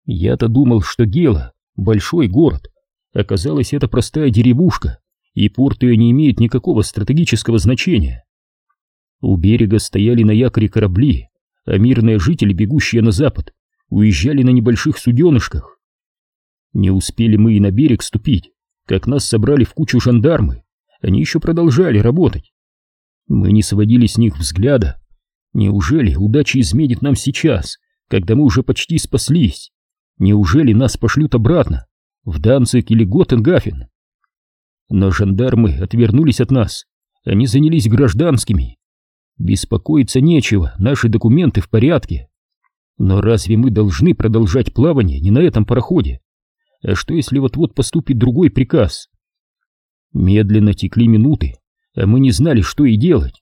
Я-то думал, что Гела — большой город. Оказалось, это простая деревушка, и порт ее не имеет никакого стратегического значения. У берега стояли на якоре корабли, а мирные жители, бегущие на запад, уезжали на небольших суденышках. Не успели мы и на берег ступить, как нас собрали в кучу жандармы. Они еще продолжали работать. Мы не сводили с них взгляда. Неужели удача изменит нам сейчас, когда мы уже почти спаслись? Неужели нас пошлют обратно, в Данцик или Готенгафен? Но жандармы отвернулись от нас. Они занялись гражданскими. Беспокоиться нечего, наши документы в порядке. Но разве мы должны продолжать плавание не на этом пароходе? А что если вот-вот поступит другой приказ? Медленно текли минуты, а мы не знали, что и делать.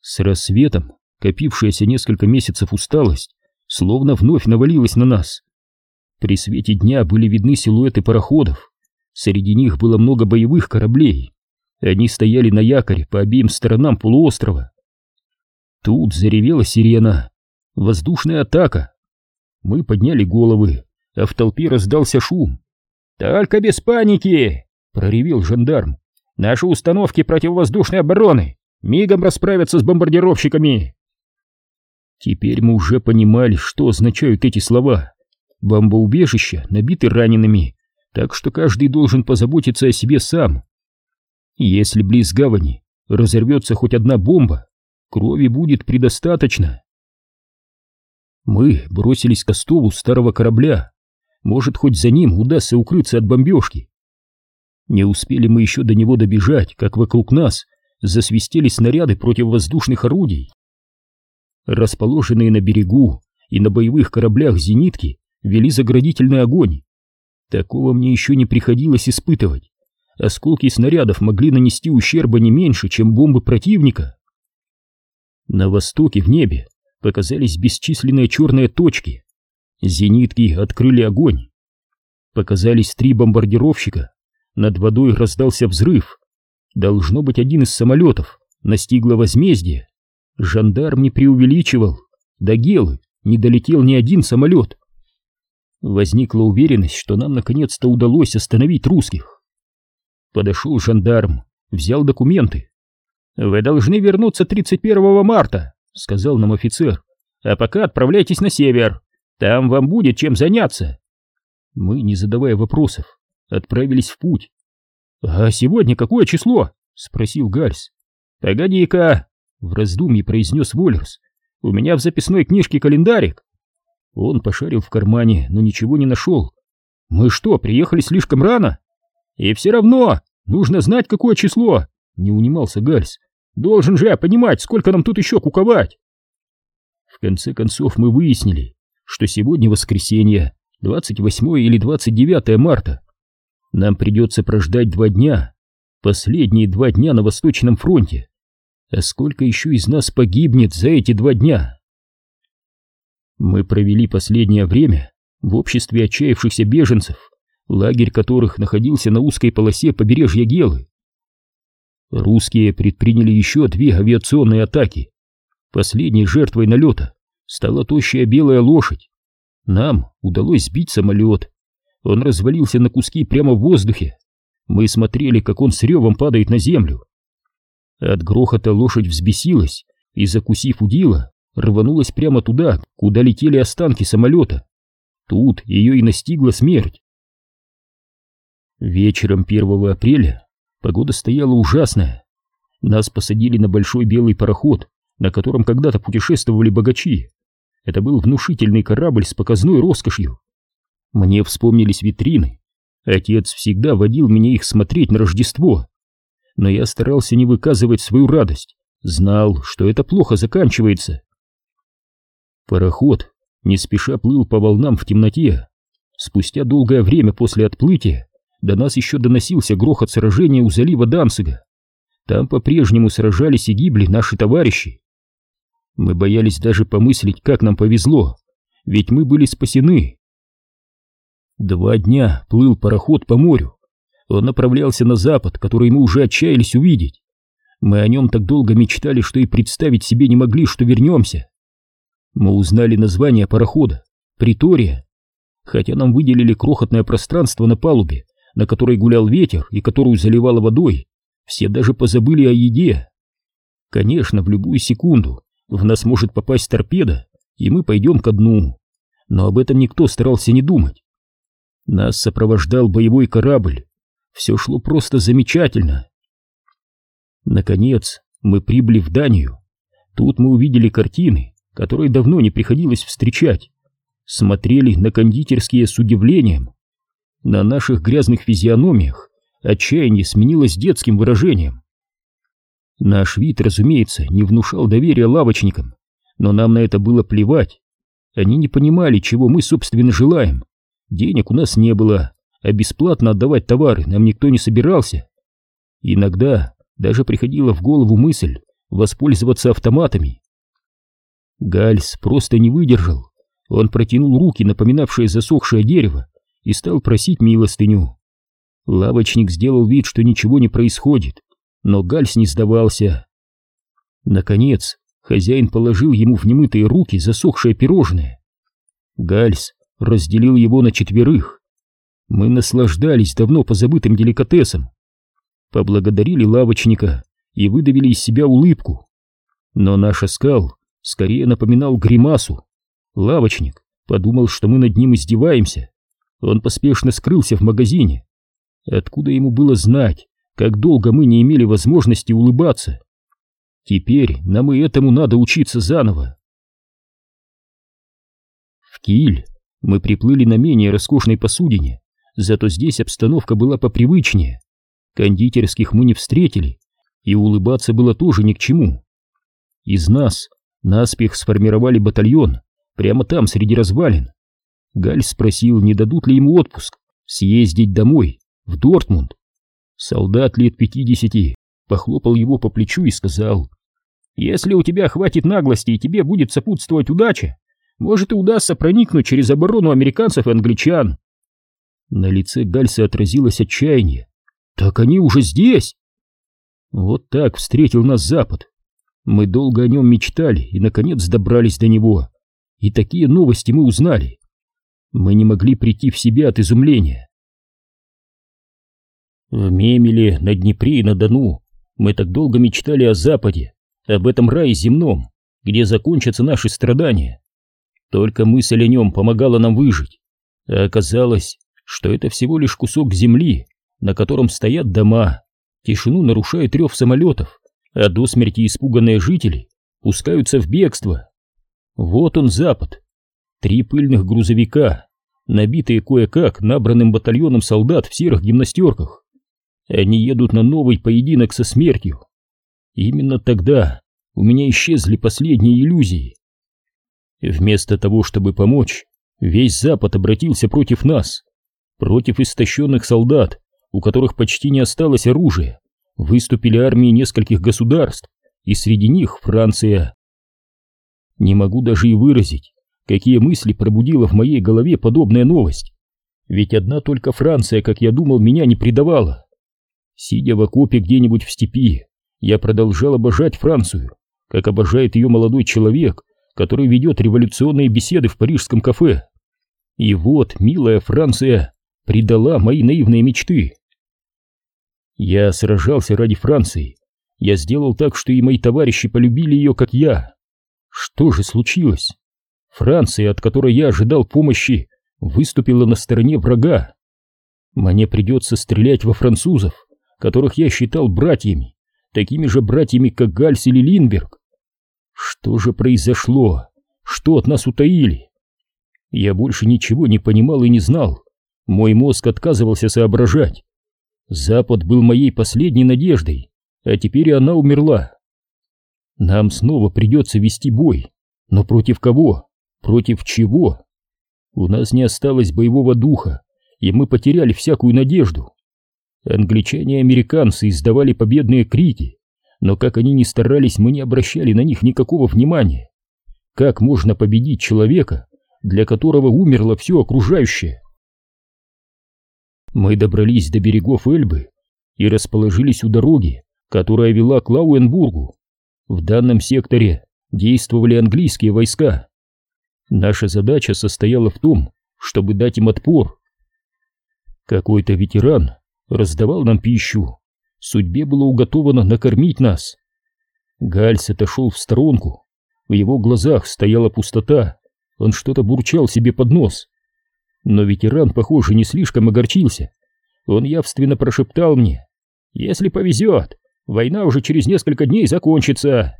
С рассветом копившаяся несколько месяцев усталость словно вновь навалилась на нас. При свете дня были видны силуэты пароходов, среди них было много боевых кораблей. Они стояли на якоре по обеим сторонам полуострова. Тут заревела сирена. Воздушная атака. Мы подняли головы, а в толпе раздался шум. «Только без паники!» — проревел жандарм. «Наши установки противовоздушной обороны мигом расправятся с бомбардировщиками!» Теперь мы уже понимали, что означают эти слова. Бомбоубежища набиты ранеными, так что каждый должен позаботиться о себе сам. Если близ гавани разорвется хоть одна бомба, крови будет предостаточно. Мы бросились к остову старого корабля. Может, хоть за ним удастся укрыться от бомбежки. Не успели мы еще до него добежать, как вокруг нас засвистели снаряды противовоздушных орудий. Расположенные на берегу и на боевых кораблях зенитки вели заградительный огонь. Такого мне еще не приходилось испытывать. Осколки снарядов могли нанести ущерба не меньше, чем бомбы противника. На востоке в небе показались бесчисленные черные точки. Зенитки открыли огонь. Показались три бомбардировщика. Над водой раздался взрыв. Должно быть, один из самолетов настигло возмездие. Жандарм не преувеличивал. До Гелы не долетел ни один самолет. Возникла уверенность, что нам наконец-то удалось остановить русских. Подошел жандарм, взял документы. «Вы должны вернуться 31 марта», — сказал нам офицер. «А пока отправляйтесь на север. Там вам будет чем заняться». Мы, не задавая вопросов, отправились в путь. «А сегодня какое число?» — спросил Гальс. «Погоди-ка», в раздумье произнес Воллерс. «У меня в записной книжке календарик». Он пошарил в кармане, но ничего не нашел. «Мы что, приехали слишком рано?» «И все равно, нужно знать, какое число!» Не унимался Гальс. «Должен же я понимать, сколько нам тут еще куковать!» В конце концов мы выяснили, что сегодня воскресенье, 28 или 29 марта. Нам придется прождать два дня, последние два дня на Восточном фронте. А сколько еще из нас погибнет за эти два дня? Мы провели последнее время в обществе отчаявшихся беженцев, лагерь которых находился на узкой полосе побережья Гелы. Русские предприняли еще две авиационные атаки. Последней жертвой налета стала тощая белая лошадь. Нам удалось сбить самолет. Он развалился на куски прямо в воздухе. Мы смотрели, как он с ревом падает на землю. От грохота лошадь взбесилась и, закусив удила, рванулась прямо туда, куда летели останки самолета. Тут ее и настигла смерть. Вечером 1 апреля погода стояла ужасная. Нас посадили на большой белый пароход, на котором когда-то путешествовали богачи. Это был внушительный корабль с показной роскошью. Мне вспомнились витрины. Отец всегда водил меня их смотреть на Рождество но я старался не выказывать свою радость, знал, что это плохо заканчивается. Пароход не спеша плыл по волнам в темноте. Спустя долгое время после отплытия до нас еще доносился грохот сражения у залива Данцига. Там по-прежнему сражались и гибли наши товарищи. Мы боялись даже помыслить, как нам повезло, ведь мы были спасены. Два дня плыл пароход по морю, он направлялся на запад, который мы уже отчаялись увидеть. Мы о нем так долго мечтали, что и представить себе не могли, что вернемся. Мы узнали название парохода — Притория. Хотя нам выделили крохотное пространство на палубе, на которой гулял ветер и которую заливало водой, все даже позабыли о еде. Конечно, в любую секунду в нас может попасть торпеда, и мы пойдем ко дну. Но об этом никто старался не думать. Нас сопровождал боевой корабль. Все шло просто замечательно. Наконец, мы прибыли в Данию. Тут мы увидели картины, которые давно не приходилось встречать. Смотрели на кондитерские с удивлением. На наших грязных физиономиях отчаяние сменилось детским выражением. Наш вид, разумеется, не внушал доверия лавочникам, но нам на это было плевать. Они не понимали, чего мы, собственно, желаем. Денег у нас не было, а бесплатно отдавать товары нам никто не собирался. Иногда даже приходила в голову мысль воспользоваться автоматами. Гальс просто не выдержал. Он протянул руки, напоминавшие засохшее дерево, и стал просить милостыню. Лавочник сделал вид, что ничего не происходит, но Гальс не сдавался. Наконец, хозяин положил ему в немытые руки засохшее пирожное. Гальс разделил его на четверых. Мы наслаждались давно позабытым деликатесом. Поблагодарили лавочника и выдавили из себя улыбку. Но наш оскал скорее напоминал гримасу. Лавочник подумал, что мы над ним издеваемся. Он поспешно скрылся в магазине. Откуда ему было знать, как долго мы не имели возможности улыбаться? Теперь нам и этому надо учиться заново. В Киль мы приплыли на менее роскошной посудине, зато здесь обстановка была попривычнее. Кондитерских мы не встретили, и улыбаться было тоже ни к чему. Из нас наспех сформировали батальон прямо там, среди развалин. Галь спросил, не дадут ли ему отпуск, съездить домой, в Дортмунд. Солдат лет пятидесяти похлопал его по плечу и сказал, «Если у тебя хватит наглости и тебе будет сопутствовать удача, может и удастся проникнуть через оборону американцев и англичан». На лице Гальса отразилось отчаяние. «Так они уже здесь!» Вот так встретил нас Запад. Мы долго о нем мечтали и, наконец, добрались до него. И такие новости мы узнали. Мы не могли прийти в себя от изумления. В Мемеле, на Днепре и на Дону мы так долго мечтали о Западе, об этом рае земном, где закончатся наши страдания. Только мысль о нем помогала нам выжить. А оказалось, что это всего лишь кусок земли, на котором стоят дома. Тишину нарушает рев самолетов, а до смерти испуганные жители пускаются в бегство. Вот он, Запад. Три пыльных грузовика, набитые кое-как набранным батальоном солдат в серых гимнастерках. Они едут на новый поединок со смертью. Именно тогда у меня исчезли последние иллюзии. Вместо того, чтобы помочь, весь Запад обратился против нас, против истощенных солдат, у которых почти не осталось оружия, выступили армии нескольких государств, и среди них Франция. Не могу даже и выразить, какие мысли пробудила в моей голове подобная новость. Ведь одна только Франция, как я думал, меня не предавала. Сидя в окопе где-нибудь в степи, я продолжал обожать Францию, как обожает ее молодой человек, который ведет революционные беседы в парижском кафе. И вот, милая Франция предала мои наивные мечты. Я сражался ради Франции. Я сделал так, что и мои товарищи полюбили ее, как я. Что же случилось? Франция, от которой я ожидал помощи, выступила на стороне врага. Мне придется стрелять во французов, которых я считал братьями, такими же братьями, как Гальс или Линберг. Что же произошло? Что от нас утаили? Я больше ничего не понимал и не знал. Мой мозг отказывался соображать. Запад был моей последней надеждой, а теперь она умерла. Нам снова придется вести бой. Но против кого? Против чего? У нас не осталось боевого духа, и мы потеряли всякую надежду. Англичане и американцы издавали победные крики, но как они ни старались, мы не обращали на них никакого внимания. Как можно победить человека, для которого умерло все окружающее? Мы добрались до берегов Эльбы и расположились у дороги, которая вела к Лауенбургу. В данном секторе действовали английские войска. Наша задача состояла в том, чтобы дать им отпор. Какой-то ветеран раздавал нам пищу. Судьбе было уготовано накормить нас. Гальс отошел в сторонку. В его глазах стояла пустота. Он что-то бурчал себе под нос. Но ветеран, похоже, не слишком огорчился. Он явственно прошептал мне, «Если повезет, война уже через несколько дней закончится».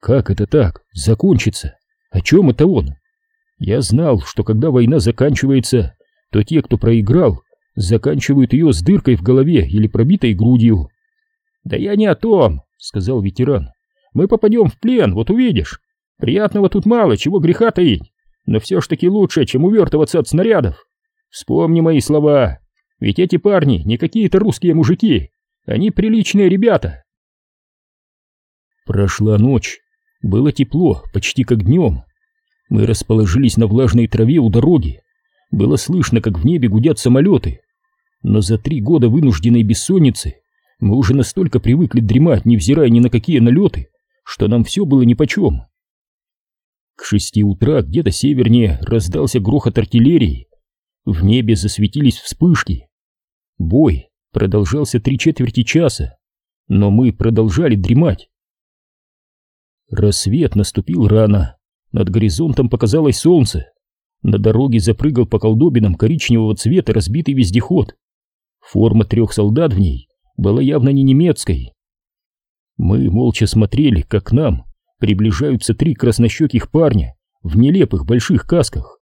Как это так, закончится? О чем это он? Я знал, что когда война заканчивается, то те, кто проиграл, заканчивают ее с дыркой в голове или пробитой грудью. «Да я не о том», — сказал ветеран. «Мы попадем в плен, вот увидишь. Приятного тут мало, чего греха таить, но все ж таки лучше, чем увертываться от снарядов. Вспомни мои слова, ведь эти парни не какие-то русские мужики, они приличные ребята». Прошла ночь, было тепло, почти как днем. Мы расположились на влажной траве у дороги. Было слышно, как в небе гудят самолеты. Но за три года вынужденной бессонницы мы уже настолько привыкли дремать, невзирая ни на какие налеты, что нам все было нипочем. К шести утра где-то севернее раздался грохот артиллерии. В небе засветились вспышки. Бой продолжался три четверти часа, но мы продолжали дремать. Рассвет наступил рано, над горизонтом показалось солнце. На дороге запрыгал по колдобинам коричневого цвета разбитый вездеход. Форма трех солдат в ней была явно не немецкой. Мы молча смотрели, как к нам приближаются три краснощеких парня в нелепых больших касках.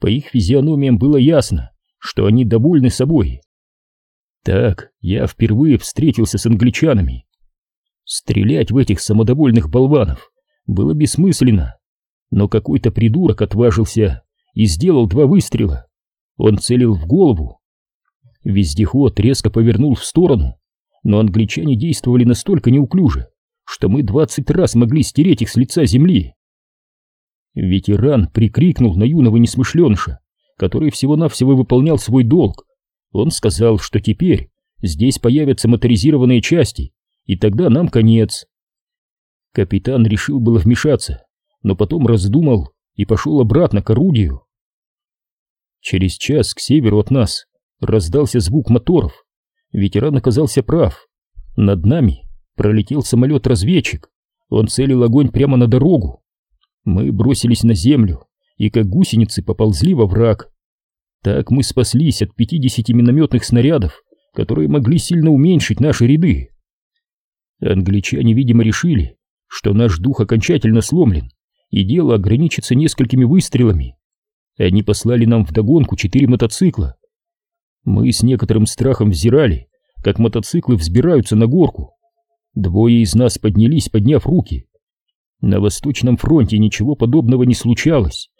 По их физиономиям было ясно, что они довольны собой. Так я впервые встретился с англичанами. Стрелять в этих самодовольных болванов было бессмысленно, но какой-то придурок отважился и сделал два выстрела. Он целил в голову. Вездеход резко повернул в сторону, но англичане действовали настолько неуклюже, что мы двадцать раз могли стереть их с лица земли. Ветеран прикрикнул на юного несмышленыша, который всего-навсего выполнял свой долг. Он сказал, что теперь здесь появятся моторизированные части, и тогда нам конец. Капитан решил было вмешаться, но потом раздумал и пошел обратно к орудию. Через час к северу от нас раздался звук моторов. Ветеран оказался прав. Над нами пролетел самолет-разведчик. Он целил огонь прямо на дорогу. Мы бросились на землю и как гусеницы поползли во враг. Так мы спаслись от 50 минометных снарядов, которые могли сильно уменьшить наши ряды. Англичане, видимо, решили, что наш дух окончательно сломлен, и дело ограничится несколькими выстрелами. Они послали нам вдогонку четыре мотоцикла. Мы с некоторым страхом взирали, как мотоциклы взбираются на горку. Двое из нас поднялись, подняв руки. На Восточном фронте ничего подобного не случалось.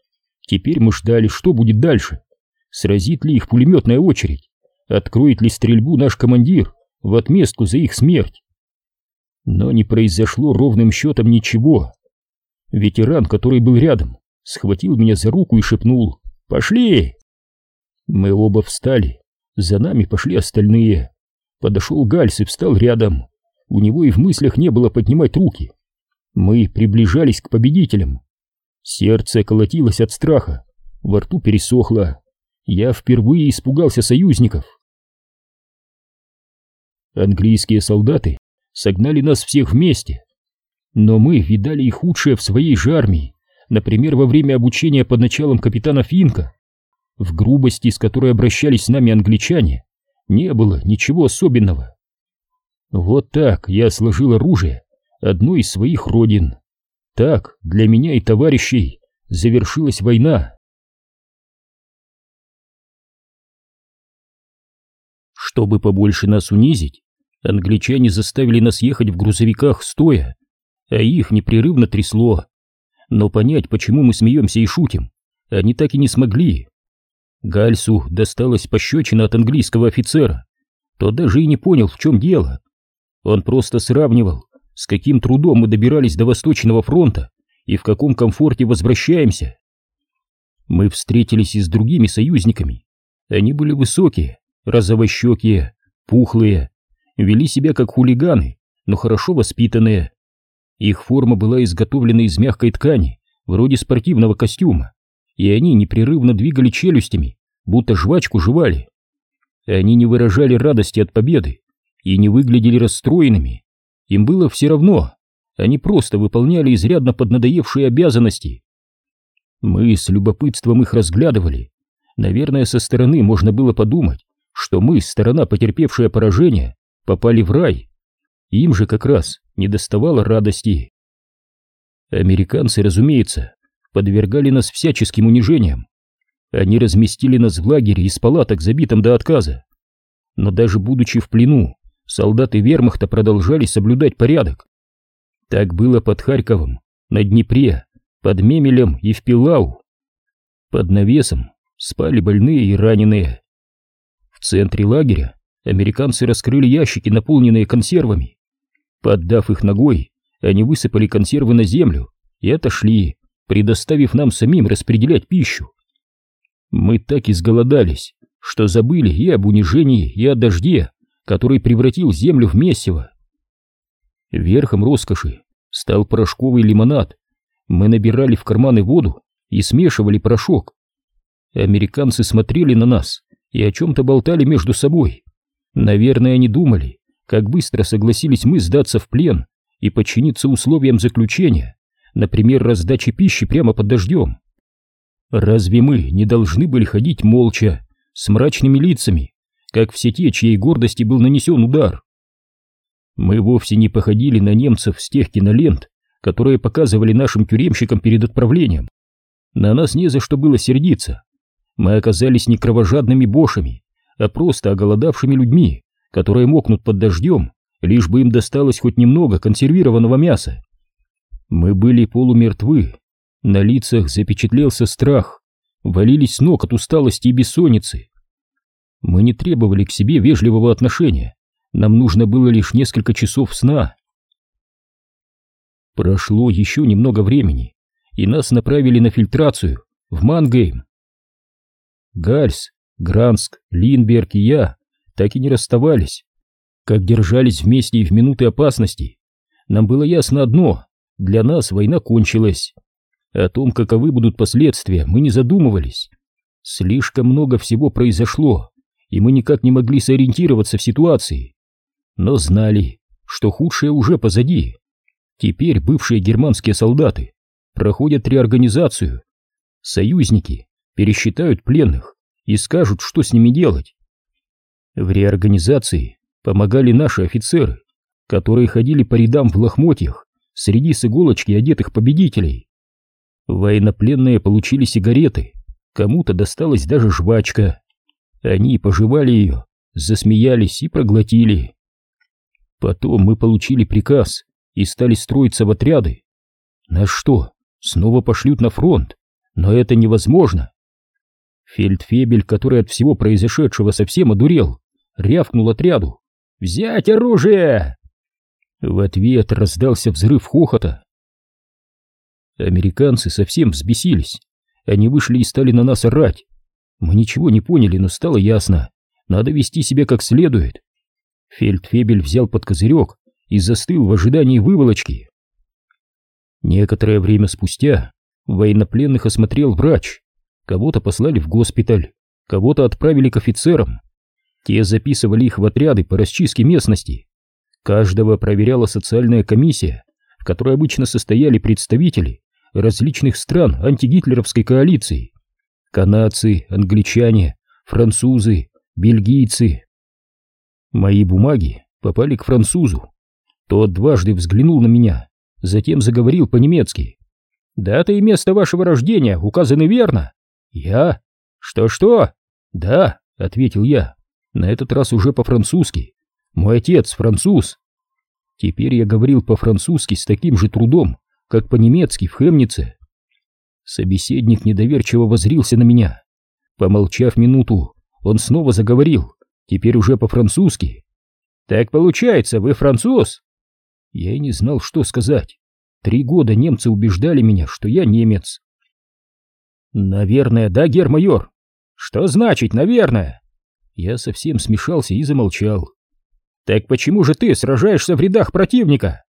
Теперь мы ждали, что будет дальше. Сразит ли их пулеметная очередь? Откроет ли стрельбу наш командир в отместку за их смерть? Но не произошло ровным счетом ничего. Ветеран, который был рядом, схватил меня за руку и шепнул «Пошли!». Мы оба встали, за нами пошли остальные. Подошел Гальс и встал рядом. У него и в мыслях не было поднимать руки. Мы приближались к победителям. Сердце колотилось от страха, во рту пересохло. Я впервые испугался союзников. Английские солдаты согнали нас всех вместе. Но мы видали и худшее в своей же армии, например, во время обучения под началом капитана Финка. В грубости, с которой обращались с нами англичане, не было ничего особенного. Вот так я сложил оружие одной из своих родин. Так для меня и товарищей завершилась война. Чтобы побольше нас унизить, Англичане заставили нас ехать в грузовиках стоя, а их непрерывно трясло. Но понять, почему мы смеемся и шутим, они так и не смогли. Гальсу досталась пощечина от английского офицера. Тот даже и не понял, в чем дело. Он просто сравнивал, с каким трудом мы добирались до Восточного фронта и в каком комфорте возвращаемся. Мы встретились и с другими союзниками. Они были высокие, розовощекие, пухлые, вели себя как хулиганы, но хорошо воспитанные. Их форма была изготовлена из мягкой ткани, вроде спортивного костюма, и они непрерывно двигали челюстями, будто жвачку жевали. Они не выражали радости от победы и не выглядели расстроенными. Им было все равно, они просто выполняли изрядно поднадоевшие обязанности. Мы с любопытством их разглядывали. Наверное, со стороны можно было подумать, что мы, сторона, потерпевшая поражение, попали в рай. Им же как раз не доставало радости. Американцы, разумеется, подвергали нас всяческим унижениям. Они разместили нас в лагере из палаток, забитым до отказа. Но даже будучи в плену, солдаты вермахта продолжали соблюдать порядок. Так было под Харьковом, на Днепре, под Мемелем и в Пилау. Под навесом спали больные и раненые. В центре лагеря американцы раскрыли ящики, наполненные консервами. Поддав их ногой, они высыпали консервы на землю и отошли, предоставив нам самим распределять пищу. Мы так изголодались, что забыли и об унижении, и о дожде, который превратил землю в месиво. Верхом роскоши стал порошковый лимонад. Мы набирали в карманы воду и смешивали порошок. Американцы смотрели на нас и о чем-то болтали между собой. Наверное, они думали, как быстро согласились мы сдаться в плен и подчиниться условиям заключения, например, раздачи пищи прямо под дождем. Разве мы не должны были ходить молча, с мрачными лицами, как все те, чьей гордости был нанесен удар? Мы вовсе не походили на немцев с тех кинолент, которые показывали нашим тюремщикам перед отправлением. На нас не за что было сердиться. Мы оказались не кровожадными бошами, а просто оголодавшими людьми, которые мокнут под дождем, лишь бы им досталось хоть немного консервированного мяса. Мы были полумертвы, на лицах запечатлелся страх, валились с ног от усталости и бессонницы. Мы не требовали к себе вежливого отношения, нам нужно было лишь несколько часов сна. Прошло еще немного времени, и нас направили на фильтрацию в Мангейм. Гальс, Гранск, Линберг и я так и не расставались, как держались вместе и в минуты опасности. Нам было ясно одно — для нас война кончилась. О том, каковы будут последствия, мы не задумывались. Слишком много всего произошло, и мы никак не могли сориентироваться в ситуации. Но знали, что худшее уже позади. Теперь бывшие германские солдаты проходят реорганизацию. Союзники пересчитают пленных и скажут, что с ними делать. В реорганизации помогали наши офицеры, которые ходили по рядам в лохмотьях среди с иголочки одетых победителей. Военнопленные получили сигареты, кому-то досталась даже жвачка. Они пожевали ее, засмеялись и проглотили. Потом мы получили приказ и стали строиться в отряды. Нас что, снова пошлют на фронт? Но это невозможно. Фельдфебель, который от всего произошедшего совсем одурел, рявкнул отряду. «Взять оружие!» В ответ раздался взрыв хохота. Американцы совсем взбесились. Они вышли и стали на нас орать. Мы ничего не поняли, но стало ясно. Надо вести себя как следует. Фельдфебель взял под козырек и застыл в ожидании выволочки. Некоторое время спустя военнопленных осмотрел врач. Кого-то послали в госпиталь, кого-то отправили к офицерам. Те записывали их в отряды по расчистке местности. Каждого проверяла социальная комиссия, в которой обычно состояли представители различных стран антигитлеровской коалиции. Канадцы, англичане, французы, бельгийцы. Мои бумаги попали к французу. Тот дважды взглянул на меня, затем заговорил по-немецки. «Дата и место вашего рождения указаны верно?» «Я?» «Что-что?» «Да», — ответил я, на этот раз уже по-французски. «Мой отец француз». Теперь я говорил по-французски с таким же трудом, как по-немецки в Хемнице. Собеседник недоверчиво возрился на меня. Помолчав минуту, он снова заговорил, теперь уже по-французски. «Так получается, вы француз?» Я и не знал, что сказать. Три года немцы убеждали меня, что я немец. «Наверное, да, гермайор?» «Что значит «наверное»?» Я совсем смешался и замолчал. «Так почему же ты сражаешься в рядах противника?»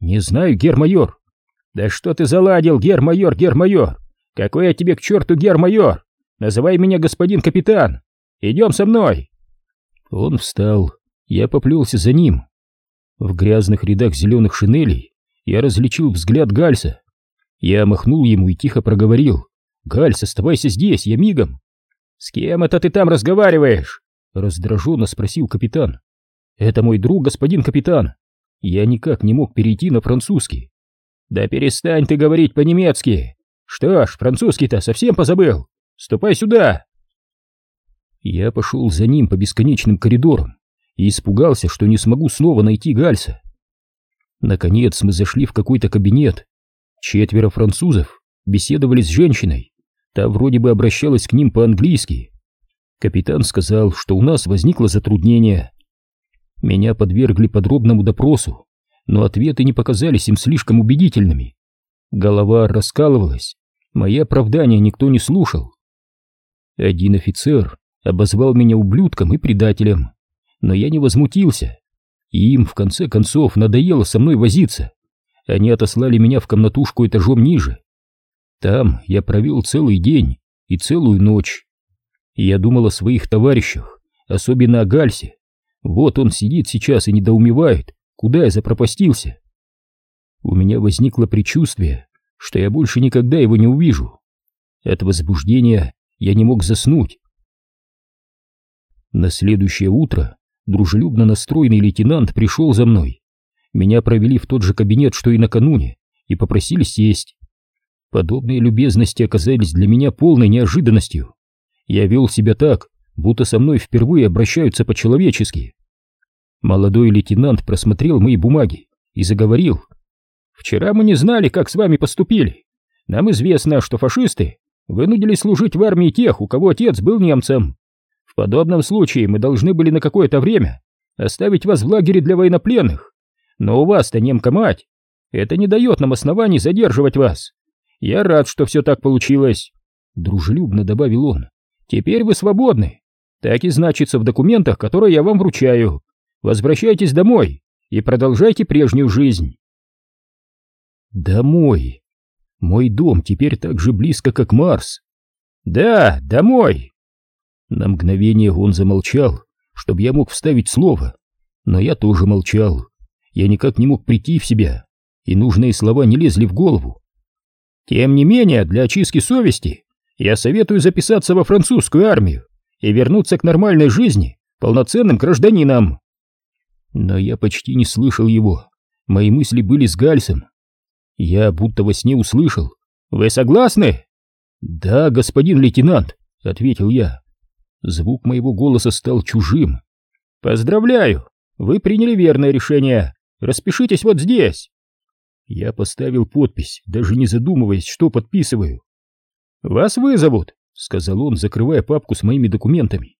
«Не знаю, гермайор. «Да что ты заладил, гер-майор, гер-майор? Какой я тебе к черту гер-майор? Называй меня господин капитан! Идем со мной!» Он встал, я поплелся за ним. В грязных рядах зеленых шинелей я различил взгляд Гальса. Я махнул ему и тихо проговорил. «Гальс, оставайся здесь, я мигом!» «С кем это ты там разговариваешь?» — раздраженно спросил капитан. «Это мой друг, господин капитан». Я никак не мог перейти на французский. «Да перестань ты говорить по-немецки! Что ж, французский-то совсем позабыл! Ступай сюда!» Я пошел за ним по бесконечным коридорам и испугался, что не смогу снова найти Гальса. Наконец мы зашли в какой-то кабинет. Четверо французов беседовали с женщиной. Та вроде бы обращалась к ним по-английски. Капитан сказал, что у нас возникло затруднение. Меня подвергли подробному допросу, но ответы не показались им слишком убедительными. Голова раскалывалась, мои оправдания никто не слушал. Один офицер обозвал меня ублюдком и предателем, но я не возмутился. И им, в конце концов, надоело со мной возиться. Они отослали меня в комнатушку этажом ниже. Там я провел целый день и целую ночь. Я думал о своих товарищах, особенно о Гальсе. Вот он сидит сейчас и недоумевает, куда я запропастился. У меня возникло предчувствие, что я больше никогда его не увижу. От возбуждения я не мог заснуть. На следующее утро дружелюбно настроенный лейтенант пришел за мной. Меня провели в тот же кабинет, что и накануне, и попросили сесть. Подобные любезности оказались для меня полной неожиданностью. Я вел себя так, будто со мной впервые обращаются по-человечески. Молодой лейтенант просмотрел мои бумаги и заговорил. «Вчера мы не знали, как с вами поступили. Нам известно, что фашисты вынудили служить в армии тех, у кого отец был немцем. В подобном случае мы должны были на какое-то время оставить вас в лагере для военнопленных. Но у вас-то немка-мать. Это не дает нам оснований задерживать вас. Я рад, что все так получилось. Дружелюбно добавил он. Теперь вы свободны. Так и значится в документах, которые я вам вручаю. Возвращайтесь домой и продолжайте прежнюю жизнь. Домой. Мой дом теперь так же близко, как Марс. Да, домой. На мгновение он замолчал, чтобы я мог вставить слово, но я тоже молчал. Я никак не мог прийти в себя, и нужные слова не лезли в голову. Тем не менее, для очистки совести я советую записаться во французскую армию и вернуться к нормальной жизни полноценным гражданином. Но я почти не слышал его. Мои мысли были с Гальсом. Я будто во сне услышал. «Вы согласны?» «Да, господин лейтенант», — ответил я. Звук моего голоса стал чужим. «Поздравляю! Вы приняли верное решение. Распишитесь вот здесь!» Я поставил подпись, даже не задумываясь, что подписываю. «Вас вызовут», — сказал он, закрывая папку с моими документами.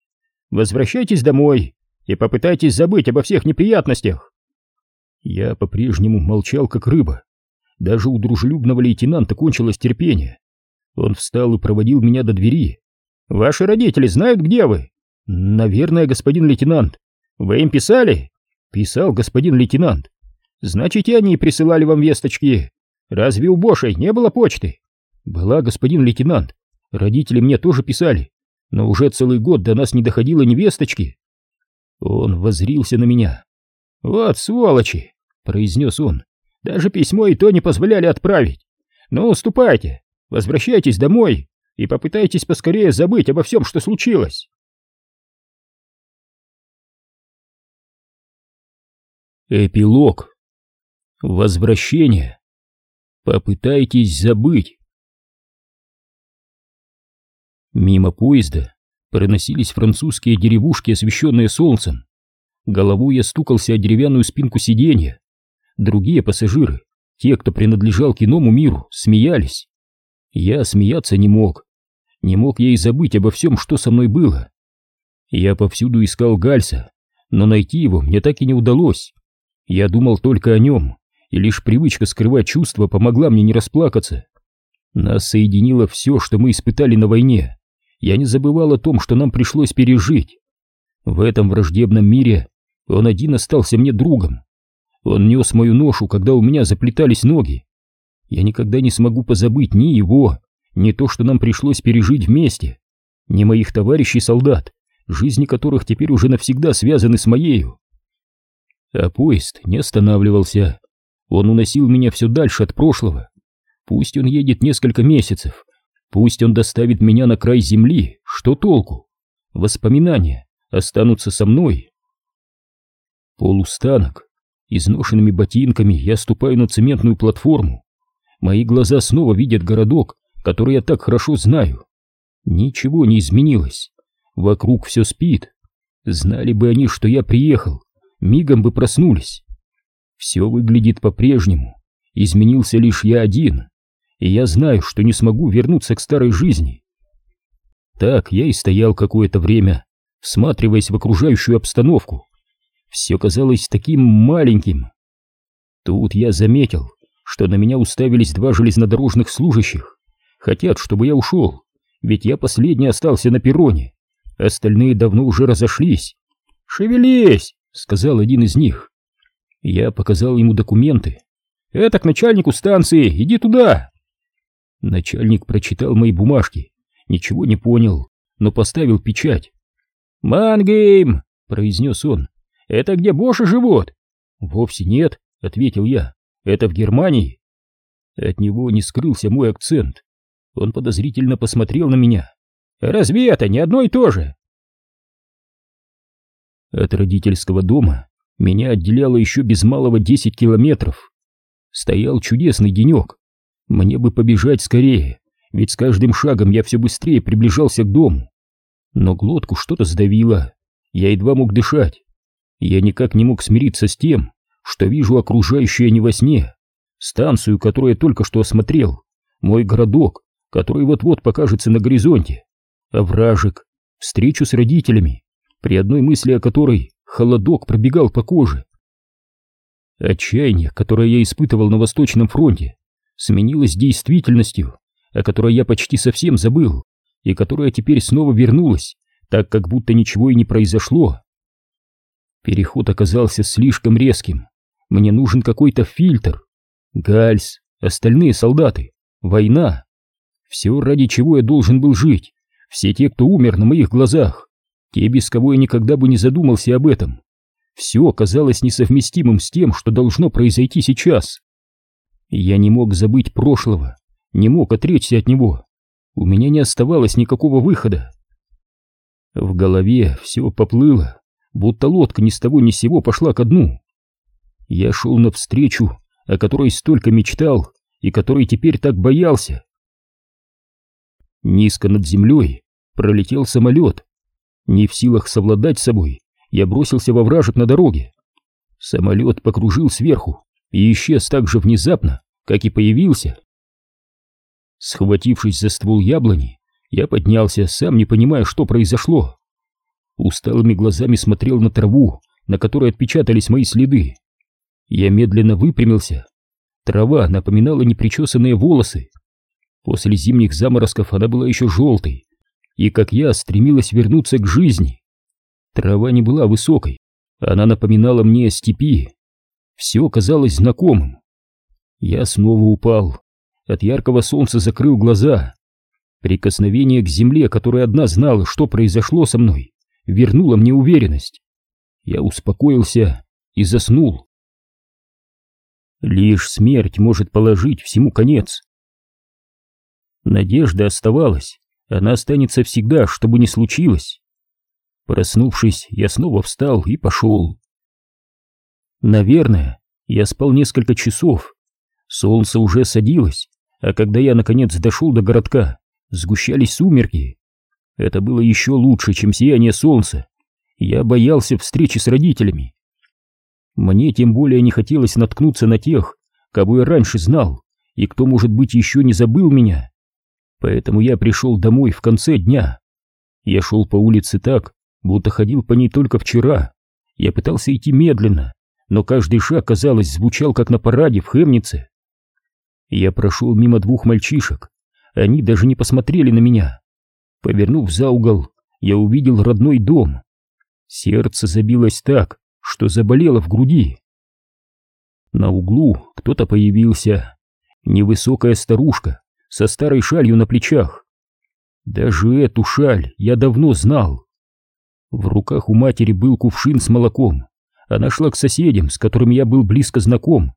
«Возвращайтесь домой и попытайтесь забыть обо всех неприятностях». Я по-прежнему молчал, как рыба. Даже у дружелюбного лейтенанта кончилось терпение. Он встал и проводил меня до двери. Ваши родители знают, где вы? Наверное, господин лейтенант. Вы им писали? Писал господин лейтенант. Значит, и они присылали вам весточки. Разве у Бошей не было почты? Была, господин лейтенант. Родители мне тоже писали. Но уже целый год до нас не доходило ни весточки. Он возрился на меня. «Вот сволочи!» — произнес он. «Даже письмо и то не позволяли отправить. Ну, ступайте, возвращайтесь домой и попытайтесь поскорее забыть обо всем, что случилось. Эпилог. Возвращение. Попытайтесь забыть. Мимо поезда проносились французские деревушки, освещенные солнцем. Головой я стукался о деревянную спинку сиденья. Другие пассажиры, те, кто принадлежал к иному миру, смеялись. Я смеяться не мог. Не мог я и забыть обо всем, что со мной было. Я повсюду искал Гальса, но найти его мне так и не удалось. Я думал только о нем, и лишь привычка скрывать чувства помогла мне не расплакаться. Нас соединило все, что мы испытали на войне. Я не забывал о том, что нам пришлось пережить. В этом враждебном мире он один остался мне другом. Он нес мою ношу, когда у меня заплетались ноги. Я никогда не смогу позабыть ни его, не то, что нам пришлось пережить вместе, не моих товарищей-солдат, жизни которых теперь уже навсегда связаны с моею. А поезд не останавливался. Он уносил меня все дальше от прошлого. Пусть он едет несколько месяцев, Пусть он доставит меня на край земли, что толку? Воспоминания останутся со мной. Полустанок. Изношенными ботинками я ступаю на цементную платформу. Мои глаза снова видят городок, который я так хорошо знаю. Ничего не изменилось. Вокруг все спит. Знали бы они, что я приехал, мигом бы проснулись. Все выглядит по-прежнему. Изменился лишь я один. И я знаю, что не смогу вернуться к старой жизни. Так я и стоял какое-то время, всматриваясь в окружающую обстановку. Все казалось таким маленьким. Тут я заметил, что на меня уставились два железнодорожных служащих. Хотят, чтобы я ушел, ведь я последний остался на перроне. Остальные давно уже разошлись. «Шевелись!» — сказал один из них. Я показал ему документы. «Это к начальнику станции, иди туда!» Начальник прочитал мои бумажки, ничего не понял, но поставил печать. «Мангейм!» — произнес он. «Это где Боши живут?» «Вовсе нет», — ответил я. «Это в Германии». От него не скрылся мой акцент. Он подозрительно посмотрел на меня. «Разве это не одно и то же?» От родительского дома меня отделяло еще без малого десять километров. Стоял чудесный денек. Мне бы побежать скорее, ведь с каждым шагом я все быстрее приближался к дому. Но глотку что-то сдавило. Я едва мог дышать. Я никак не мог смириться с тем, что вижу окружающее не во сне, станцию, которую я только что осмотрел, мой городок, который вот-вот покажется на горизонте, овражек, встречу с родителями, при одной мысли о которой холодок пробегал по коже. Отчаяние, которое я испытывал на Восточном фронте, сменилось действительностью, о которой я почти совсем забыл, и которая теперь снова вернулась, так как будто ничего и не произошло. Переход оказался слишком резким. Мне нужен какой-то фильтр. Гальс, остальные солдаты, война. Все, ради чего я должен был жить. Все те, кто умер на моих глазах. Те, без кого я никогда бы не задумался об этом. Все оказалось несовместимым с тем, что должно произойти сейчас. Я не мог забыть прошлого, не мог отречься от него. У меня не оставалось никакого выхода. В голове все поплыло будто лодка ни с того ни с сего пошла ко дну. Я шел навстречу, о которой столько мечтал и которой теперь так боялся. Низко над землей пролетел самолет. Не в силах совладать собой, я бросился во вражек на дороге. Самолет покружил сверху и исчез так же внезапно, как и появился. Схватившись за ствол яблони, я поднялся, сам не понимая, что произошло усталыми глазами смотрел на траву, на которой отпечатались мои следы. Я медленно выпрямился. Трава напоминала непричесанные волосы. После зимних заморозков она была еще желтой, и, как я, стремилась вернуться к жизни. Трава не была высокой, она напоминала мне степи. Все казалось знакомым. Я снова упал. От яркого солнца закрыл глаза. Прикосновение к земле, которая одна знала, что произошло со мной, вернула мне уверенность. Я успокоился и заснул. Лишь смерть может положить всему конец. Надежда оставалась, она останется всегда, что бы ни случилось. Проснувшись, я снова встал и пошел. Наверное, я спал несколько часов. Солнце уже садилось, а когда я наконец дошел до городка, сгущались сумерки. Это было еще лучше, чем сияние солнца. Я боялся встречи с родителями. Мне тем более не хотелось наткнуться на тех, кого я раньше знал, и кто, может быть, еще не забыл меня. Поэтому я пришел домой в конце дня. Я шел по улице так, будто ходил по ней только вчера. Я пытался идти медленно, но каждый шаг, казалось, звучал как на параде в Хемнице. Я прошел мимо двух мальчишек. Они даже не посмотрели на меня. Повернув за угол, я увидел родной дом. Сердце забилось так, что заболело в груди. На углу кто-то появился. Невысокая старушка со старой шалью на плечах. Даже эту шаль я давно знал. В руках у матери был кувшин с молоком. Она шла к соседям, с которыми я был близко знаком.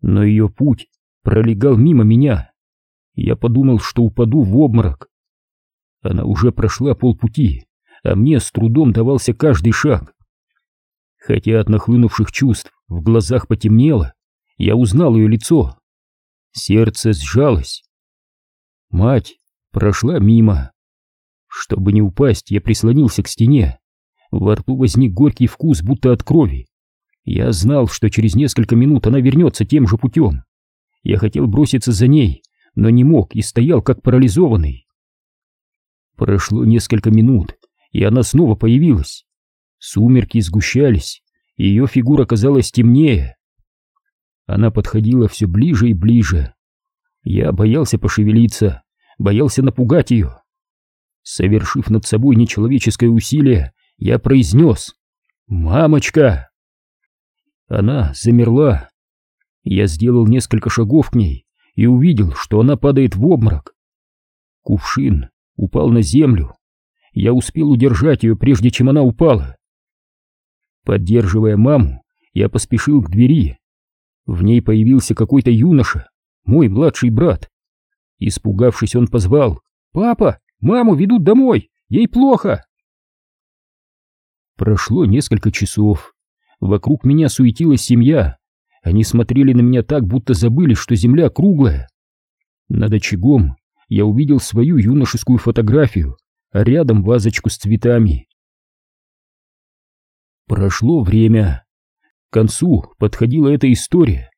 Но ее путь пролегал мимо меня. Я подумал, что упаду в обморок. Она уже прошла полпути, а мне с трудом давался каждый шаг. Хотя от нахлынувших чувств в глазах потемнело, я узнал ее лицо. Сердце сжалось. Мать прошла мимо. Чтобы не упасть, я прислонился к стене. Во рту возник горький вкус, будто от крови. Я знал, что через несколько минут она вернется тем же путем. Я хотел броситься за ней, но не мог и стоял как парализованный. Прошло несколько минут, и она снова появилась. Сумерки сгущались, и ее фигура казалась темнее. Она подходила все ближе и ближе. Я боялся пошевелиться, боялся напугать ее. Совершив над собой нечеловеческое усилие, я произнес «Мамочка!». Она замерла. Я сделал несколько шагов к ней и увидел, что она падает в обморок. Кувшин упал на землю. Я успел удержать ее, прежде чем она упала. Поддерживая маму, я поспешил к двери. В ней появился какой-то юноша, мой младший брат. Испугавшись, он позвал «Папа, маму ведут домой, ей плохо!» Прошло несколько часов. Вокруг меня суетилась семья. Они смотрели на меня так, будто забыли, что земля круглая. Над очагом я увидел свою юношескую фотографию, а рядом вазочку с цветами. Прошло время. К концу подходила эта история.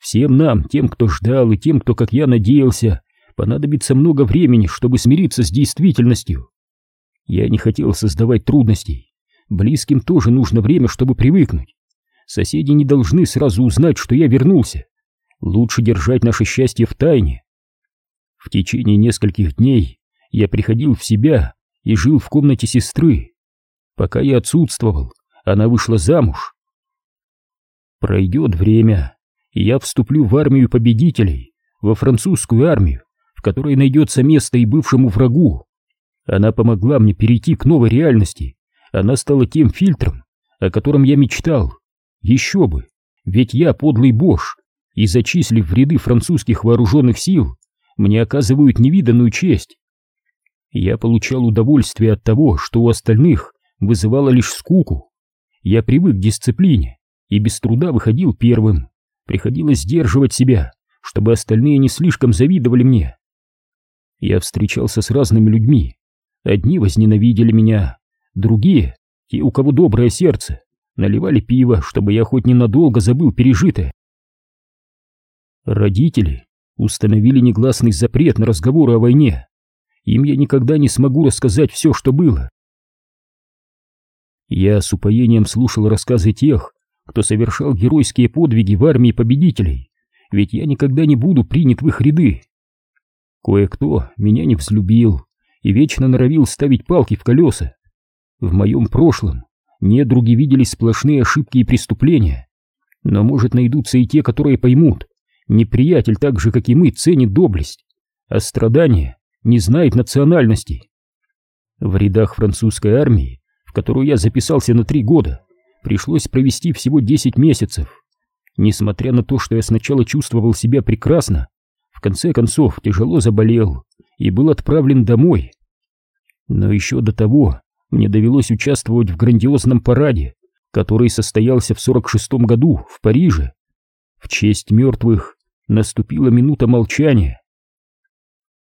Всем нам, тем, кто ждал, и тем, кто, как я, надеялся, понадобится много времени, чтобы смириться с действительностью. Я не хотел создавать трудностей. Близким тоже нужно время, чтобы привыкнуть. Соседи не должны сразу узнать, что я вернулся. Лучше держать наше счастье в тайне. В течение нескольких дней я приходил в себя и жил в комнате сестры. Пока я отсутствовал, она вышла замуж. Пройдет время, и я вступлю в армию победителей, во французскую армию, в которой найдется место и бывшему врагу. Она помогла мне перейти к новой реальности, она стала тем фильтром, о котором я мечтал. Еще бы, ведь я подлый бош, и зачислив в ряды французских вооруженных сил, мне оказывают невиданную честь. Я получал удовольствие от того, что у остальных вызывало лишь скуку. Я привык к дисциплине и без труда выходил первым. Приходилось сдерживать себя, чтобы остальные не слишком завидовали мне. Я встречался с разными людьми. Одни возненавидели меня, Другие, те, у кого доброе сердце, наливали пиво, чтобы я хоть ненадолго забыл пережитое. Родители установили негласный запрет на разговоры о войне. Им я никогда не смогу рассказать все, что было. Я с упоением слушал рассказы тех, кто совершал геройские подвиги в армии победителей, ведь я никогда не буду принят в их ряды. Кое-кто меня не взлюбил и вечно норовил ставить палки в колеса. В моем прошлом недруги видели сплошные ошибки и преступления. Но, может, найдутся и те, которые поймут. Неприятель так же, как и мы, ценит доблесть, а страдание не знает национальности. В рядах французской армии, в которую я записался на три года, пришлось провести всего 10 месяцев. Несмотря на то, что я сначала чувствовал себя прекрасно, в конце концов тяжело заболел и был отправлен домой. Но еще до того мне довелось участвовать в грандиозном параде, который состоялся в 46-м году в Париже. В честь мертвых наступила минута молчания.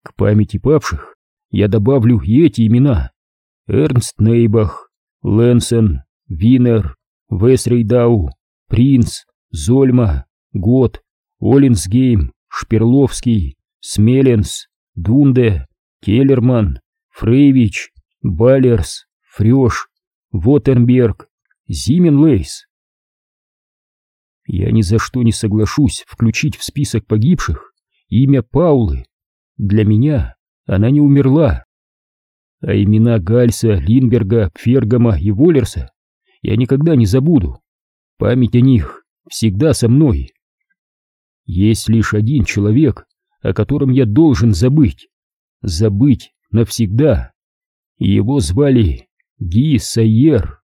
К памяти павших я добавлю и эти имена. Эрнст Нейбах, Лэнсен, Винер, Весрейдау, Принц, Зольма, Гот, Олинсгейм, Шперловский, Смеленс, Дунде, Келлерман, Фрейвич, Балерс, Фрёш, Вотернберг, Зименлейс. Я ни за что не соглашусь включить в список погибших имя Паулы. Для меня она не умерла. А имена Гальса, Линберга, Пфергама и Воллерса я никогда не забуду. Память о них всегда со мной. Есть лишь один человек, о котором я должен забыть. Забыть навсегда. Его звали Ги Сайер.